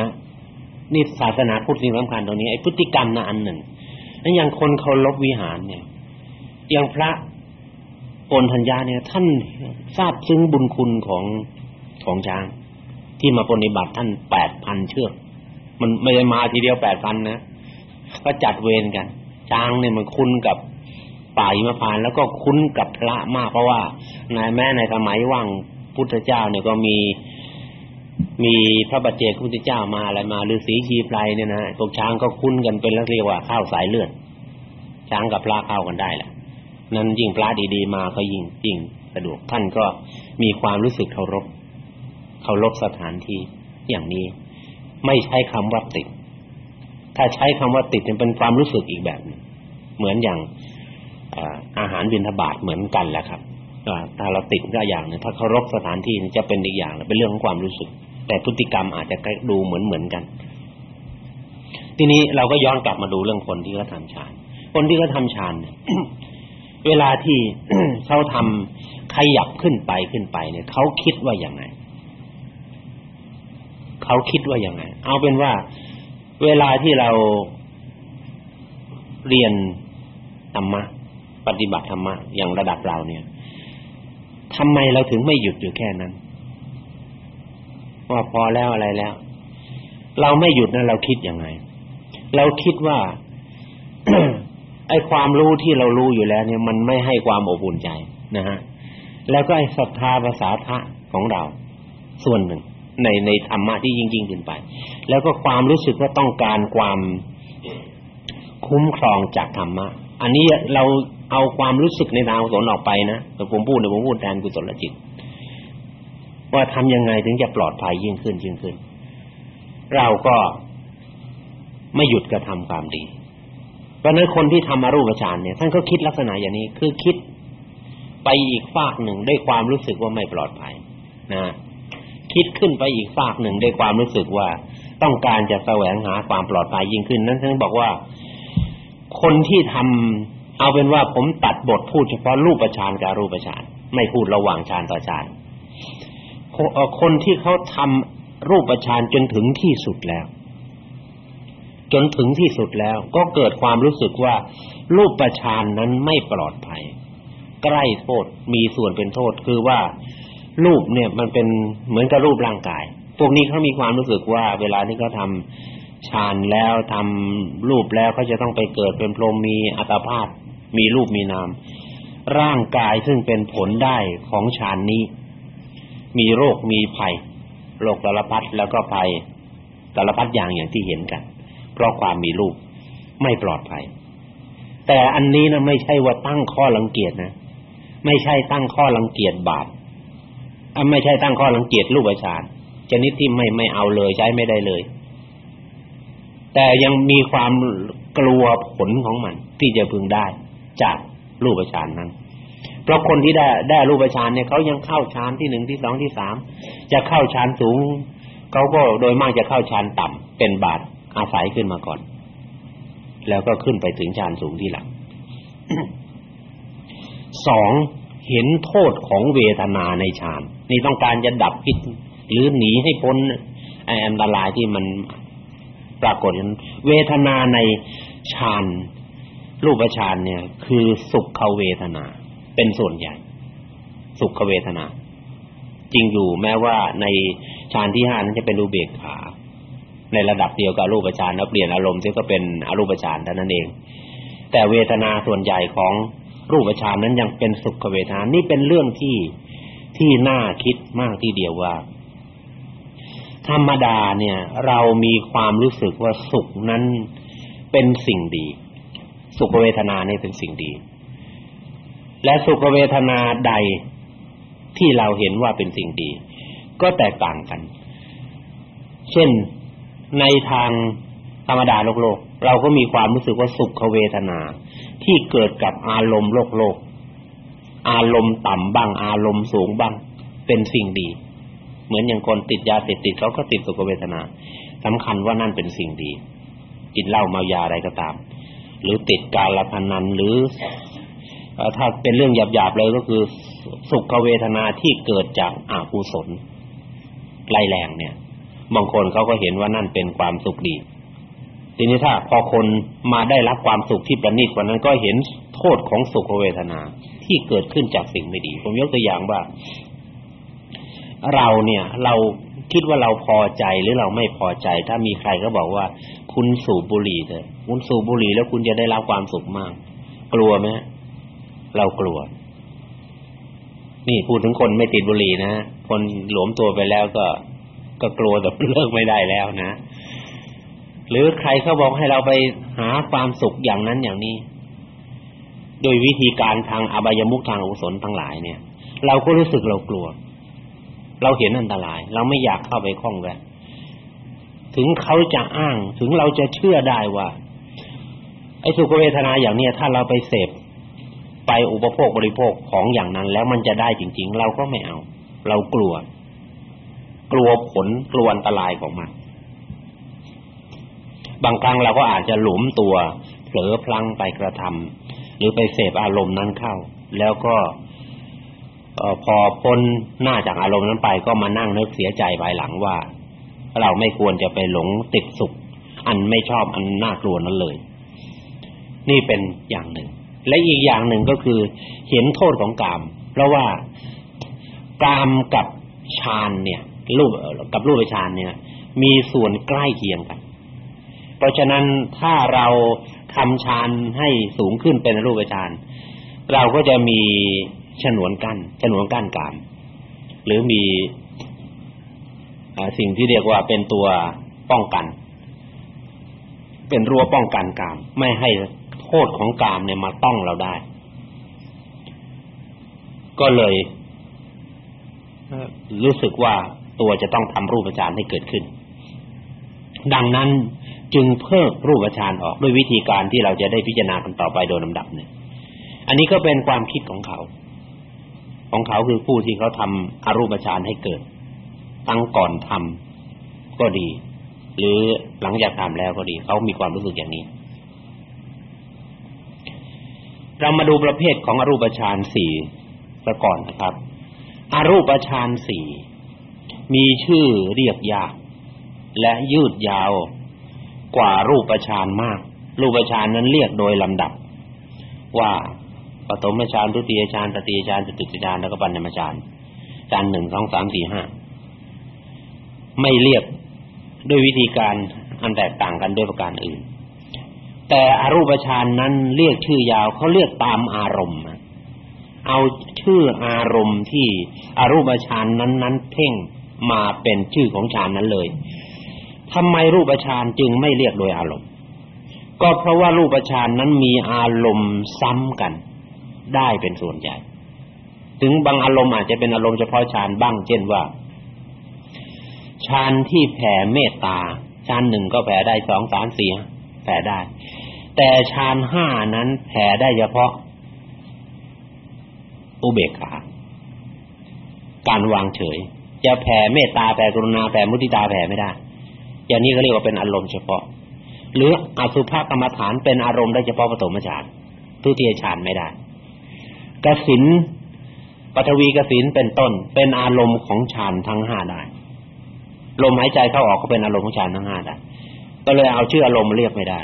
นี่ศาสนาพุทธสิ่งสำคัญตรงนี้ไอ้พฤติกรรมนะอันหนึ่งนั้นอย่างคนเคารพวิหารเนี่ยอย่างพระโอนธัญญาเนี่ย ท่านทราบซึ้งบุญคุณของของช้าง ที่มาปฏิบัติท่านแปดพันเชือก มันไม่ได้มาทีเดียวแปดพันนะก็จัดเวรกัน ช้างเนี่ยมันคุ้นกับป่าหิมพานแล้วก็คุ้นกับพระมากเพราะว่าในแม้ในสมัยว่างพุทธเจ้าเนี่ยก็มี มีพระบัจเจกพุทธเจ้ามาอะไรมาฤาษีชีไพรเนี่ยนะพวกช้างก็คุ้นกันเป็นเรียกว่าข้าวสายเลือดช้างกับพระเข้ากันได้แหละนั้นยิ่งพระดีๆมาก็ยิ่งยิ่งสะดวกท่านก็มีความรู้สึกเคารพเคารพสถานที่อย่างนี้ ไม่ใช้คำว่าติด ถ้าใช้คำว่าติดจะเป็นความรู้สึกอีกแบบนึงเหมือนอย่างอาหารบิณฑบาตเหมือนกันแหละครับถ้าเราติดก็อย่างนึงถ้าเคารพสถานที่จะเป็นอีกอย่างเป็นเรื่องของความรู้สึก แต่พฤติกรรมอาจจะดูเหมือนเหมือนกัน ทีนี้เราก็ย้อนกลับมาดูเรื่องคนที่เขาทำฌาน คนที่เขาทำฌานเนี่ยเวลาที่เขาทำขยับขึ้นไปขึ้นไปเนี่ยเขาคิดว่าอย่างไงเขาคิดว่าอย่างไง เอาเป็นว่า เวลาที่เราเรียนธรรมะปฏิบัติธรรมะอย่างระดับเราเนี่ยทำไมเราถึงไม่หยุดอยู่แค่นั้น ว่าพอแล้วอะไรแล้ว เราไม่หยุดนะเราคิดยังไง เราคิดว่าไอ้ความรู้ที่เรารู้อยู่แล้วเนี่ยมันไม่ให้ความอบอุ่นใจนะฮะแล้วก็ไอ้ศรัทธาภาษาทะของเรา ส่วนหนึ่ง ในในธรรมะที่ยิ่งยิ่งขึ้นไป แล้วก็ความรู้สึกว่าต้องการความคุ้มครองจากธรรมะ อันนี้เราเอาความรู้สึกในทางกุศลออกไปนะแต่ผมพูดเนี่ยผมพูดแทนกุศลจิต ว่าทำยังไงถึงจะปลอดภัยยิ่งขึ้นยิ่งขึ้น เราก็ไม่หยุดกระทำความดี เพราะนั้นคนที่ทำอรูปฌานเนี่ยท่านก็คิดลักษณะอย่างนี้คือคิดไปอีกฝากหนึ่งด้วยความรู้สึกว่าไม่ปลอดภัยนะคิดขึ้นไปอีกฝากหนึ่งด้วยความรู้สึกว่าต้องการจะแสวงหาความปลอดภัยยิ่งขึ้น นั้นท่านบอกว่า คนที่ทำเอาเป็นว่าผมตัดบทพูดเฉพาะรูปฌานกับรูปฌานไม่พูดระหว่างฌานต่อฌาน คนที่เขาทำรูปฌานจนถึงที่สุดแล้ว จนถึงที่สุดแล้ว ก็เกิดความรู้สึกว่า รูปประชานนั้นไม่ปลอดภัย ใกล้โทษมีส่วนเป็นโทษคือว่า รูปเนี่ยมันเป็นเหมือนกับรูปร่างกาย พวกนี้เขามีความรู้สึกว่า เวลาที่เขาทำฌานแล้วทำรูปแล้วเขาจะต้องไปเกิดเป็นพรหมมีอัตภาพ มีรูปมีนามร่างกายซึ่งเป็นผลได้ของฌานนี้ มีโรคมีภัยโรคสารพัดแล้วก็ภัยสารพัดอย่างอย่างที่เห็นกัน เพราะความมีลูกไม่ปลอดภัย แต่อันนี้นะไม่ใช่ว่าตั้งข้อรังเกียจนะ ไม่ใช่ตั้งข้อรังเกียจบาปไม่ใช่ตั้งข้อรังเกียจรูปฌานชนิดที่ไม่ไม่เอาเลยใช้ไม่ได้เลย แต่ยังมีความกลัวผลของมันที่จะพึงได้จากรูปฌานนั้น เพราะคนที่ได้ได้รูปฌานเนี่ยเขายังเข้าฌานที่หนึ่งที่สองที่สามจะเข้าฌานสูงเขาก็โดยมากจะเข้าฌานต่ำเป็นบาทอาศัยขึ้นมาก่อน แล้วก็ขึ้นไปถึงฌานสูงที่หลังสองเห็นโทษของเวทนาในฌานนี่ต้องการจะดับพิษหรือหนีให้พ้นไอ้อันตรายที่มันปรากฏเวทนาในฌานรูปฌานเนี่ย คือสุขเวทนา เป็นส่วนใหญ่ สุขเวทนา จริงอยู่แม้ว่าในฌานที่ห้านั้นจะเป็นรูเบกขา ในระดับเดียวกับรูปฌานแล้วเปลี่ยนอารมณ์ซึ่งก็เป็นอรูปฌานเท่านั้นเอง แต่เวทนาส่วนใหญ่ของรูปฌานนั้นยังเป็นสุขเวทนานี่เป็นเรื่องที่ที่น่าคิดมากที่เดียวว่า ธรรมดาเนี่ย เรามีความรู้สึกว่าสุขนั้นเป็นสิ่งดี สุขเวทนาเนี่ยเป็นสิ่งดี และสุขเวทนาใดที่เราเห็นว่าเป็นสิ่งดี ก็แตกต่างกัน เช่นในทางธรรมดาโลกโลก เราก็มีความรู้สึกว่าสุขเวทนา ที่เกิดกับอารมณ์โลกโลก อารมณ์ต่ำบ้าง อารมณ์สูงบ้าง เป็นสิ่งดี เหมือนอย่างคนติดยาเสพติดเขาก็ติดสุขเวทนาสำคัญว่านั่นเป็นสิ่งดี กินเหล้าเมายาอะไรก็ตาม หรือติดการละพนันหรือ ถ้าเป็นเรื่องหยาบๆเลยก็คือสุขเวทนาที่เกิดจากอากุศลไล่แรงเนี่ยบางคนเขาก็เห็นว่านั่นเป็นความสุขดี ทีนี้ถ้าพอคนมาได้รับความสุขที่ประณีตกว่านั้นก็เห็นโทษของสุขเวทนาที่เกิดขึ้นจากสิ่งไม่ดี ผมยกตัวอย่างว่า เราเนี่ยเราคิดว่าเราพอใจหรือเราไม่พอใจ ถ้ามีใครก็บอกว่า คุณสูบบุหรี่เถอะคุณสูบบุหรี่แล้วคุณจะได้รับความสุขมาก กลัวไหม เรากลัว นี่พูดถึงคนไม่ติดบุหรี่นะคนหลวมตัวไปแล้วก็ก็กลัวแต่เลิกไม่ได้แล้วนะหรือใครเขาบอกให้เราไปหาความสุขอย่างนั้นอย่างนี้ โดยวิธีการทางอบายมุขทางอุศลทั้งหลายเนี่ย เราก็รู้สึกเรากลัว เราเห็นอันตราย เราไม่อยากเข้าไปคล้องแวะถึงเขาจะอ้าง ถึงเราจะเชื่อได้ว่าไอ้สุขเวทนาอย่างเนี้ยถ้าเราไปเสพ ไปอุปโภคบริโภคของอย่างนั้น แล้วมันจะได้จริง ๆ เราก็ไม่เอา เรากลัว กลัวผลกลัวอันตรายของมันบางครั้งเราก็อาจจะหลุมตัวเผลอพลั้งไปกระทำหรือไปเสพอารมณ์นั้นเข้า แล้วก็พอพ้นหน้าจากอารมณ์นั้นไปก็มานั่งนึกเสียใจภายหลังว่า เราไม่ควรจะไปหลงติดสุข อันไม่ชอบอันน่ากลัวนั้นเลย นี่เป็นอย่างหนึ่ง และอีกอย่างหนึ่งก็คือเห็นโทษของกาม เพราะว่ากามกับฌานเนี่ยรูปกับรูปฌานเนี่ย มีส่วนใกล้เคียงกัน เพราะฉะนั้นถ้าเราทำฌานให้สูงขึ้นเป็นรูปฌานเราก็จะมีฉนวนกั้นฉนวนกั้นกาม หรือมีสิ่งที่เรียกว่าเป็นตัวป้องกัน เป็นรั้วป้องกันกาม ไม่ให้ โทษของกามเนี่ยมาต้องเราได้ ก็เลยรู้สึกว่าตัวจะต้องทำรูปฌานให้เกิดขึ้น ดังนั้นจึงเพิกรูปฌานออกด้วยวิธีการที่เราจะได้พิจารณากันต่อไปโดยลำดับเนี่ยอันนี้ก็เป็นความคิดของเขา ของเขาคือผู้ที่เขาทำอรูปฌานให้เกิด ตั้งก่อนทำก็ดี หรือหลังจากทำแล้วก็ดี เขามีความรู้สึกอย่างนี้ เรามาดูประเภทของอรูปฌานสี่ซะก่อนนะครับ อรูปฌานสี่มีชื่อเรียกยากและยืดยาวกว่ารูปฌานมาก รูปฌานนั้นเรียกโดยลำดับ ว่าปฐมฌานทุติยฌานตติยฌานจตุตฌานแล้วก็ปัญญมฌานฌานหนึ่งสองสามสี่ห้าไม่เรียกด้วยวิธีการอันแตกต่างกันด้วยประการอื่น แต่อรูปฌานนั้นเรียกชื่อยาวเขาเรียกตามอารมณ์ เอาชื่ออารมณ์ที่อรูปฌานนั้นๆเพ่งมาเป็นชื่อของฌานนั้นเลยทำไมรูปฌานจึงไม่เรียกโดยอารมณ์ ก็เพราะว่ารูปฌานนั้นมีอารมณ์ซ้ำกัน ได้เป็นส่วนใหญ่ ถึงบางอารมณ์อาจจะเป็นอารมณ์เฉพาะฌานบ้าง เช่นว่าฌานที่แผ่เมตตาฌานหนึ่งก็แผ่ได้สองสามสี่แผ่ได้ แต่ฌานห้านั้นแผ่ได้เฉพาะ อุเบกขา การวางเฉย จะแผ่เมตตาแผ่กรุณาแผ่มุทิตาแผ่ไม่ได้ อย่างนี้ก็เรียกว่าเป็นอารมณ์เฉพาะ หรืออสุภกรรมฐานเป็นอารมณ์ได้เฉพาะปฐมฌานทุติยฌานไม่ได้กสินปฐวีกสินเป็นต้น เป็นอารมณ์ของฌานทั้งห้าได้ ลมหายใจเข้าออกก็เป็นอารมณ์ของฌานทั้งห้าได้ ก็เลยเอาชื่ออารมณ์เรียกไม่ได้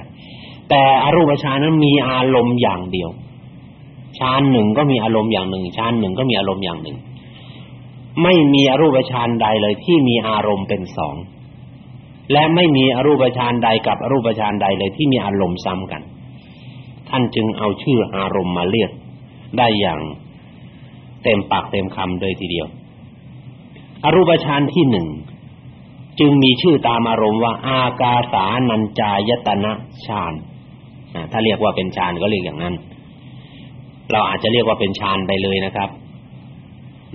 แต่อรูปฌานนั้นมีอารมณ์อย่างเดียวฌานหนึ่งก็มีอารมณ์อย่างหนึ่งฌานหนึ่งก็มีอารมณ์อย่างหนึ่ง ไม่มีอรูปฌานใดเลยที่มีอารมณ์เป็นสองและไม่มีอรูปฌานใดกับอรูปฌานใดเลยที่มีอารมณ์ซ้ำกัน ท่านจึงเอาชื่ออารมณ์มาเรียกได้อย่างเต็มปากเต็มคำเลยทีเดียว อรูปฌานที่หนึ่งจึงมีชื่อตามอารมณ์ว่า อากาสานัญจายตนะฌาน ถ้าเรียกว่าเป็นฌานก็เรียกอย่างนั้น เราอาจจะเรียกว่าเป็นฌานไปเลยนะครับ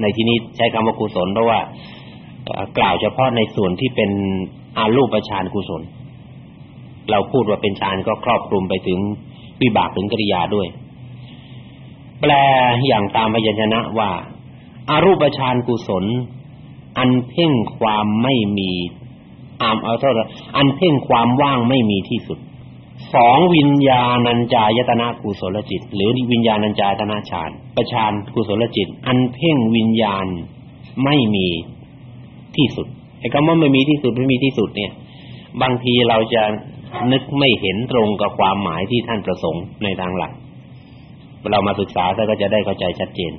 ในที่นี้ใช้คำว่ากุศลเพราะว่ากล่าวเฉพาะในส่วนที่เป็นอารูปฌานกุศล เราพูดว่าเป็นฌานก็ครอบคลุมไปถึงวิบากถึงกิริยาด้วย แปลอย่างตามพยัญชนะว่า อารูปฌานกุศล อันเพ่งความไม่มีอามเอาเท่าอันเพ่งความว่างไม่มีที่สุด สองวิญญาณัญจายตนะกุศลจิต หรือวิญญาณัญจายตนะฌานประฌานกุศลจิต อันเพ่งวิญญาณไม่มีที่สุดไอ้คำว่าไม่มีที่สุดไม่มีที่สุดเนี่ย บางทีเราจะนึกไม่เห็นตรงกับความหมายที่ท่านประสงค์ในทางหลัก เรามาศึกษาก็จะได้เข้าใจชัดเจน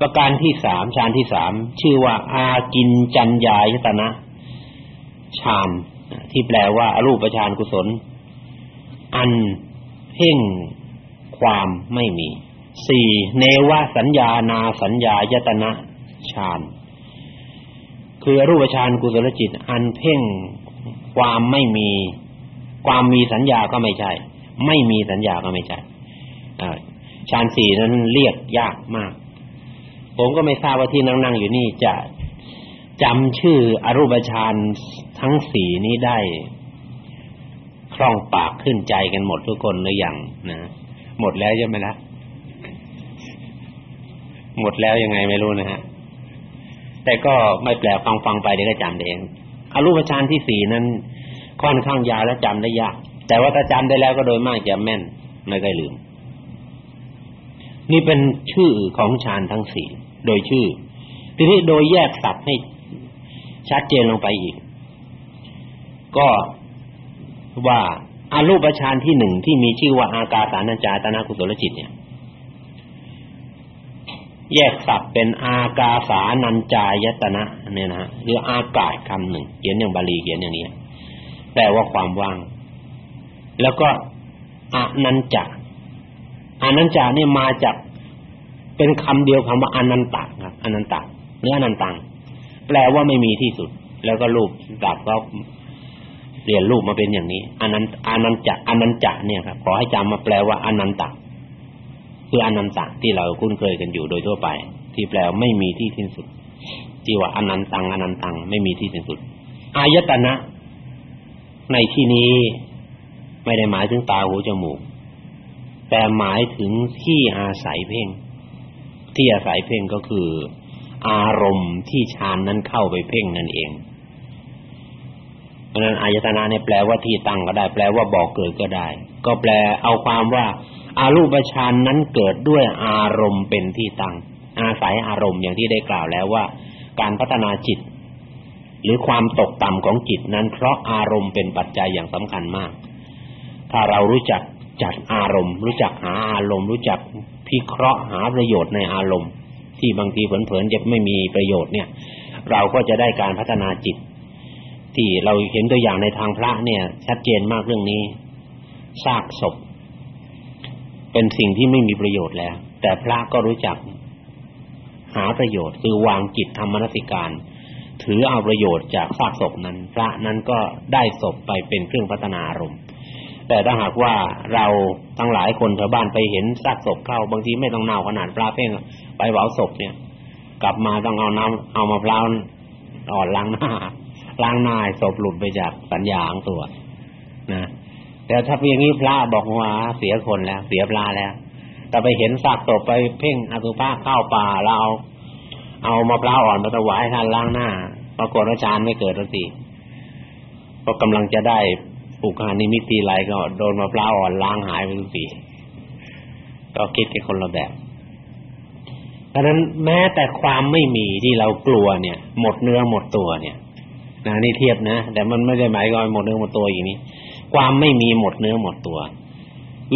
ประการที่สามฌานที่สามชื่อว่า อากินจัญญายตนะฌาน ที่แปลว่าอรูปฌานกุศล อันเพ่งความไม่มีสี่เนวสัญญานาสัญญายตนะฌานคืออรูปฌานกุศลจิต อันเพ่งความไม่มี ความมีสัญญาก็ไม่ใช่ ไม่มีสัญญาก็ไม่ใช่ฌานสี่นั้นเรียกยากมาก ผมก็ไม่ทราบว่าที่นั่งๆอยู่นี่จะ จำชื่ออรูปฌานทั้งสี่นี้ได้คล่องปากขึ้นใจกันหมดทุกคนหรือยังนะหมดแล้วใช่ไหมล่ะหมดแล้วยังไงไม่รู้นะฮะแต่ก็ไม่แปลฟังฟังไปเดี๋ยวก็จำเองอรูปฌานที่สี่นั้นค่อนข้างยาวและจำได้ยาก แต่ว่าถ้าจำได้แล้วก็โดยมากจะแม่นไม่เคยลืม นี่เป็นชื่อของฌานทั้งสี่โดยชื่อ ทีนี้โดยแยกสับให้ ชัดเจนลงไปอีก ก็ว่าอารูปฌานที่หนึ่งที่มีชื่อว่าอากาสานัญจายตนะกุศลจิต เนี่ย แยกศัพท์เป็นอากาสานัญจายตนะเนี่ยนะหรืออากาศคำหนึ่งเขียนอย่างบาลีเขียนอย่างนี้แปลว่าความว่าง แล้วก็อนันจะอนันจะเนี่ยมาจากเป็นคำเดียวคำว่าอนันตะครับอนันตะหรืออนันตัง แปลว่าไม่มีที่สุด แล้วก็รูปดับก็เปลี่ยนรูปมาเป็นอย่างนี้อนันต์อนันจะอนันจะเนี่ยครับขอให้จำมาแปลว่าอนันตะคืออนันตะที่เราคุ้นเคยกันอยู่โดยทั่วไป ที่แปลว่าไม่มีที่สิ้นสุด ที่ว่าอนันตังอนันตังไม่มีที่สิ้นสุดอายตนะ ในที่นี้ไม่ได้หมายถึงตาหูจมูก แต่หมายถึงที่อาศัยเพ่ง ที่อาศัยเพ่งก็คือ อารมณ์ที่ฌานนั้นเข้าไปเพ่งนั่นเองเพราะนั้นอายตนะเนี่ยแปลว่าที่ตั้งก็ได้ แปลว่าบอกเกิดก็ได้ ก็แปลเอาความว่าอารูปฌานนั้นเกิดด้วยอารมณ์เป็นที่ตั้ง อาศัยอารมณ์อย่างที่ได้กล่าวแล้วว่า การพัฒนาจิต หรือความตกต่ำของจิตนั้น เพราะอารมณ์เป็นปัจจัยอย่างสำคัญมาก ถ้าเรารู้จักจัดอารมณ์ รู้จักหาอารมณ์ รู้จักพิเคราะห์หาประโยชน์ในอารมณ์ ที่บางทีเผลอๆจะไม่มีประโยชน์เนี่ย เราก็จะได้การพัฒนาจิต ที่เราเห็นตัวอย่างในทางพระเนี่ย ชัดเจนมากเรื่องนี้ซากศพ เป็นสิ่งที่ไม่มีประโยชน์แล้ว แต่พระก็รู้จัก หาประโยชน์คือวางจิตทำมนสิการ ถือเอาประโยชน์จากซากศพนั้น พระนั้นก็ได้ศพไปเป็นเครื่องพัฒนาอารมณ์ แต่ถ้าหากว่าเราทั้งหลายคนชาวบ้านไปเห็นซากศพเข้าบางทีไม่ต้องเน่าขนาดปลาเพ่งไปเผาศพเนี่ย กลับมาต้องเอาน้ำเอามาพร้าวอ่อนล้างหน้าล้างหน้าศพหลุดไปจากสัญญาของตัวนะแต่ถ้าเพียงนี้พระบอกว่าเสียคนแล้ว เสียปลาแล้วแต่ไปเห็นซากศพไปเพ่งอสุภะเข้าป่าเราเอาเอามาพร้าวอ่อนมาถวายท่านล้างหน้าปรากฏว่าฌานไม่เกิดสักทีก็กำลังจะได้ ปุกานิมิตทีไรก็โดนมาพร้าวอ่อนล้างหายไปทุกทีก็คิดกันคนละแบบดังนั้นแม้แต่ความไม่มีที่เรากลัวเนี่ย หมดเนื้อหมดตัวเนี่ยนะนี่เทียบนะ แต่มันไม่ได้หมายความหมดเนื้อหมดตัวอย่างนี้ ความไม่มีหมดเนื้อหมดตัว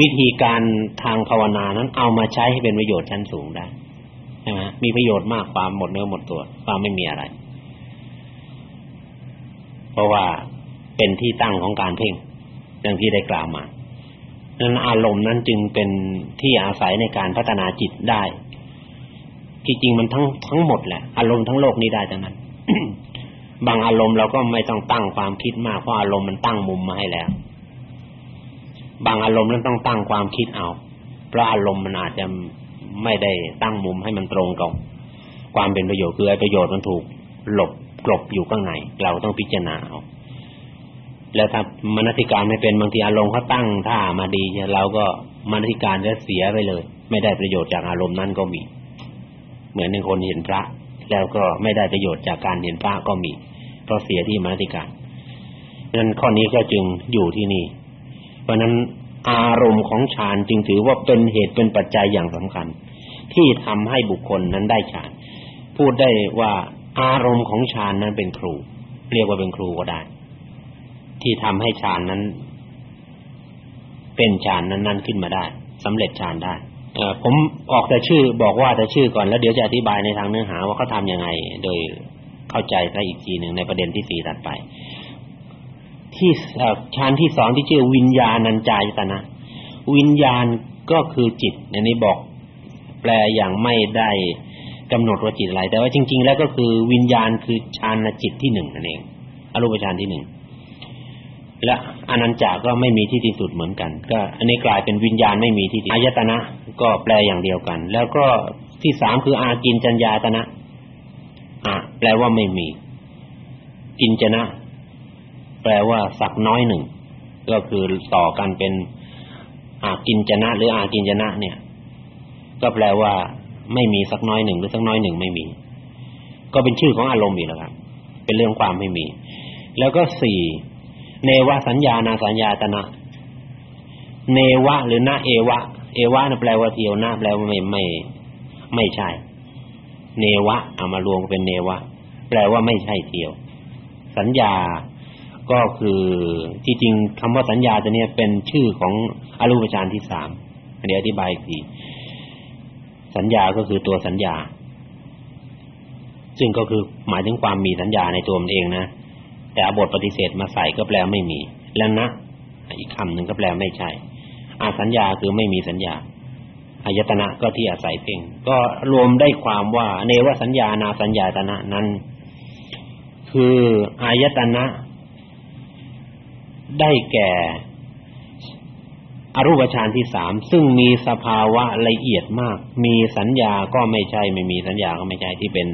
วิธีการทางภาวนานั้นเอามาใช้ให้เป็นประโยชน์ชั้นสูงได้ใช่ไหมมีประโยชน์มากความหมดเนื้อหมดตัว ความไม่มีอะไร เพราะว่า เป็นที่ตั้งของการเพ่งอย่างที่ได้กล่าวมานั้นอารมณ์นั้นจึงเป็นที่อาศัยในการพัฒนาจิตได้ที่จริงมันทั้งทั้งหมดแหละอารมณ์ทั้งโลกนี้ได้ทั้งนั้น บางอารมณ์เราก็ไม่ต้องตั้งความคิดมากเพราะอารมณ์มันตั้งมุมมาให้แล้ว บางอารมณ์นั้นต้องตั้งความคิดเอา เพราะอารมณ์มันอาจจะไม่ได้ตั้งมุมให้มันตรงกับความเป็นประโยชน์คือไอ้ประโยชน์มันถูกหลบกลบอยู่ข้างในเราต้องพิจารณาเอา แล้วถ้ามนสิการไม่เป็นบางทีอารมณ์เขาตั้งท่ามาดีเราก็มนสิการจะเสียไปเลย ไม่ได้ประโยชน์จากอารมณ์นั้นก็มี เหมือนในคนเห็นพระ แล้วก็ไม่ได้ประโยชน์จากการเห็นพระก็มีเพราะเสียที่มนสิการนั้นข้อนี้ก็จึงอยู่ที่นี่ เพราะนั้นอารมณ์ของฌานจึงถือว่าเป็นเหตุเป็นปัจจัยอย่างสำคัญ ที่ทำให้บุคคลนั้นได้ฌาน พูดได้ว่าอารมณ์ของฌานนั้นเป็นครู เรียกว่าเป็นครูก็ได้ ที่ทำให้ฌานนั้น เป็นฌานนั้นๆขึ้นมาได้สำเร็จฌานได้เอ่อผมออกแต่ชื่อบอกว่าแต่ชื่อก่อนแล้วเดี๋ยวจะอธิบายในทางเนื้อหาว่าเขาทำยังไง โดยเข้าใจซะอีกทีหนึ่งในประเด็นที่สี่ถัดไป ที่ฌานที่สองที่ชื่อวิญญาณัญจายตนะ วิญญาณก็คือจิตอันนี้บอกแปลอย่างไม่ได้กำหนดว่าจิตอะไร แต่ว่าจริง ๆ แล้วก็คือวิญญาณคือฌานจิตที่หนึ่งนั่นเองอรูปฌานที่หนึ่ง และอนันจาก็ไม่มีที่สิ้นสุดเหมือนกัน ก็อันนี้กลายเป็นวิญญาณไม่มีที่อายตนะก็แปลอย่างเดียวกัน แล้วก็ที่สามคืออากินจัญญาตนะอะแปลว่าไม่มี กินจนะ แปลว่าสักน้อยหนึ่ง ก็คือต่อกันเป็นอากินจนะ หรืออากินจนะ เนี่ย ก็แปลว่าไม่มีสักน้อยหนึ่งหรือสักน้อยหนึ่งไม่มี ก็เป็นชื่อของอารมณ์อีกแล้วครับเป็นเรื่องความไม่มี แล้วก็สี่ เนวะสัญญานาสัญญาตนะ เนวะหรือนาเอวะ เอวะนะแปลว่าเที่ยวนาแปลว่าไม่ไม่ไม่ใช่ เนวะเอามารวมเป็นเนวะ แปลว่าไม่ใช่เที่ยว สัญญาก็คือที่จริงคำว่าสัญญาตัวนี้เป็นชื่อของอรูปฌานที่สามเดี๋ยวอธิบายอีกทีสัญญาก็คือตัวสัญญา ซึ่งก็คือหมายถึงความมีสัญญาในตัวมันเองนะ แต่อบทปฏิเสธมาใส่ก็แปลไม่มี แล้วนะ อีกคำหนึ่งก็แปลไม่ใช่ อาสัญญาคือไม่มีสัญญาอายตนะก็ที่อาศัยเพ่งก็รวมได้ความว่า เนวสัญญานาสัญญาตนะนั้น คืออายตนะ ได้แก่ อรูปฌานที่สามซึ่งมีสภาวะละเอียดมาก มีสัญญาก็ไม่ใช่ ไม่มีสัญญาก็ไม่ใช่ที่เป็น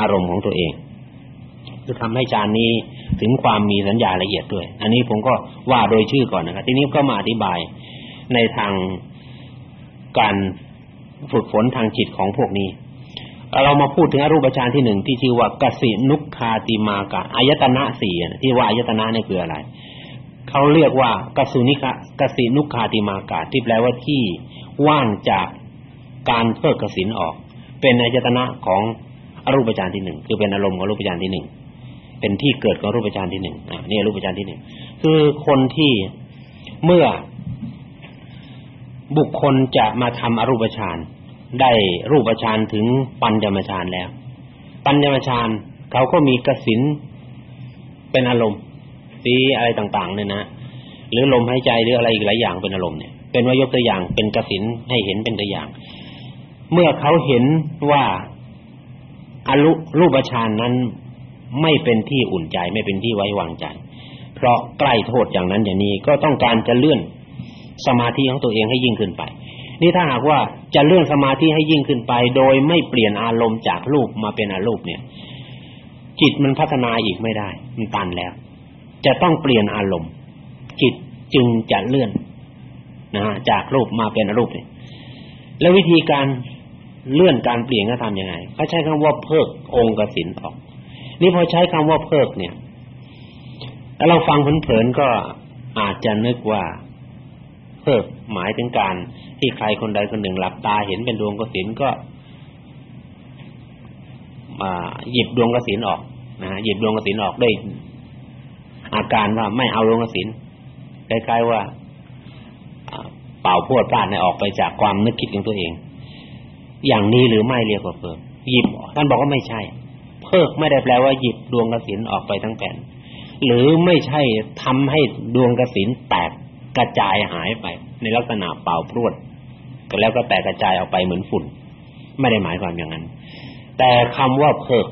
อารมณ์ของตัวเองคือทำให้ฌานนี้ ถึงความมีสัญญาละเอียดด้วย อันนี้ผมก็ว่าโดยชื่อก่อนนะครับ ทีนี้ก็มาอธิบายในทางการฝึกฝนทางจิตของพวกนี้ เรามาพูดถึงอรูปฌานที่หนึ่งที่ชื่อว่ากสินุคาติมากะอายตนะสี่ที่ว่าอายตนะนี่คืออะไรเขาเรียกว่ากสุนิกะกสินุคาติมากาที่แปลว่าที่ว่างจากการเพิกกสินออก เป็นอายตนะของอรูปฌานที่หนึ่งคือเป็นอารมณ์ของรูปฌานที่หนึ่ง เป็นที่เกิดของรูปฌานที่หนึ่งอ่านี่รูปฌานที่หนึ่งคือคนที่เมื่อบุคคลจะมาทำอรูปฌานได้รูปฌานถึงปัญญมฌานแล้ว ปัญญมฌานเขาก็มีกสินเป็นอารมณ์สีอะไรต่างๆเนี่ยนะหรือลมหายใจหรืออะไรอีกหลายอย่างเป็นอารมณ์เนี่ยเป็นว่ายกตัวอย่างเป็นกสินให้เห็นเป็นตัวอย่าง เมื่อเขาเห็นว่าอรูรูปฌานนั้น ไม่เป็นที่อุ่นใจไม่เป็นที่ไว้วางใจ เพราะใกล้โทษอย่างนั้นอย่างนี้ก็ต้องการจะเลื่อนสมาธิของตัวเองให้ยิ่งขึ้นไป นี่ถ้าหากว่าจะเลื่อนสมาธิให้ยิ่งขึ้นไป โดยไม่เปลี่ยนอารมณ์จากรูปมาเป็นอรูปเนี่ย จิตมันพัฒนาอีกไม่ได้ มันตันแล้ว จะต้องเปลี่ยนอารมณ์ จิตจึงจะเลื่อนนะฮะจากรูปมาเป็นรูปเนี่ยแล้ววิธีการเลื่อนการเปลี่ยนก็ทำยังไงเขาใช้คำว่าเพิกองค์กสินออก นี่พอใช้คำว่าเพิกเนี่ยแล้วเราฟังเผลอๆก็อาจจะนึกว่าเพิกหมายถึงการที่ใครคนใดคนหนึ่งหลับตาเห็นเป็นดวงกสินก็มาหยิบดวงกสินออกนะหยิบดวงกสินออกได้อาการว่าไม่เอาลงกสินคล้ายๆว่าเป่าพวดพลาดในออกไปจากความนึกคิดของตัวเอง อย่างนี้หรือไม่เรียกว่าเพิกหยิบท่านบอกว่าไม่ใช่ เพิกไม่ได้แปลว่าหยิบดวงกสินออกไปทั้งแผ่น หรือไม่ใช่ทำให้ดวงกสินแตกกระจายหายไป ในลักษณะเป่าพรวดก็แล้วก็แตกกระจายออกไปเหมือนฝุ่น ไม่ได้หมายความอย่างนั้น แต่คำว่าเพิก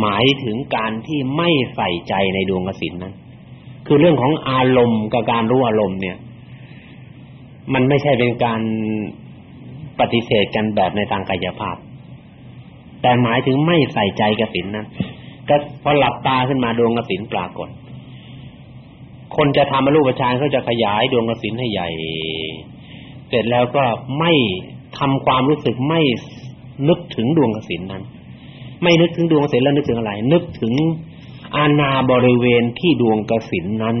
หมายถึงการที่ไม่ใส่ใจในดวงกสินนั้น คือเรื่องของอารมณ์กับการรู้อารมณ์เนี่ย มันไม่ใช่เป็นการปฏิเสธกันแบบในทางกายภาพ แต่หมายถึงไม่ใส่ใจกสินนั้นก็พอหลับตาขึ้นมาดวงกสินปรากฏ คนจะทำมารูปฌานเขาจะขยายดวงกสินให้ใหญ่ เสร็จแล้วก็ไม่ทำความรู้สึกไม่นึกถึงดวงกสินนั้น ไม่นึกถึงดวงกสินแล้วนึกถึงอะไร นึกถึงอาณาบริเวณที่ดวงกสินนั้น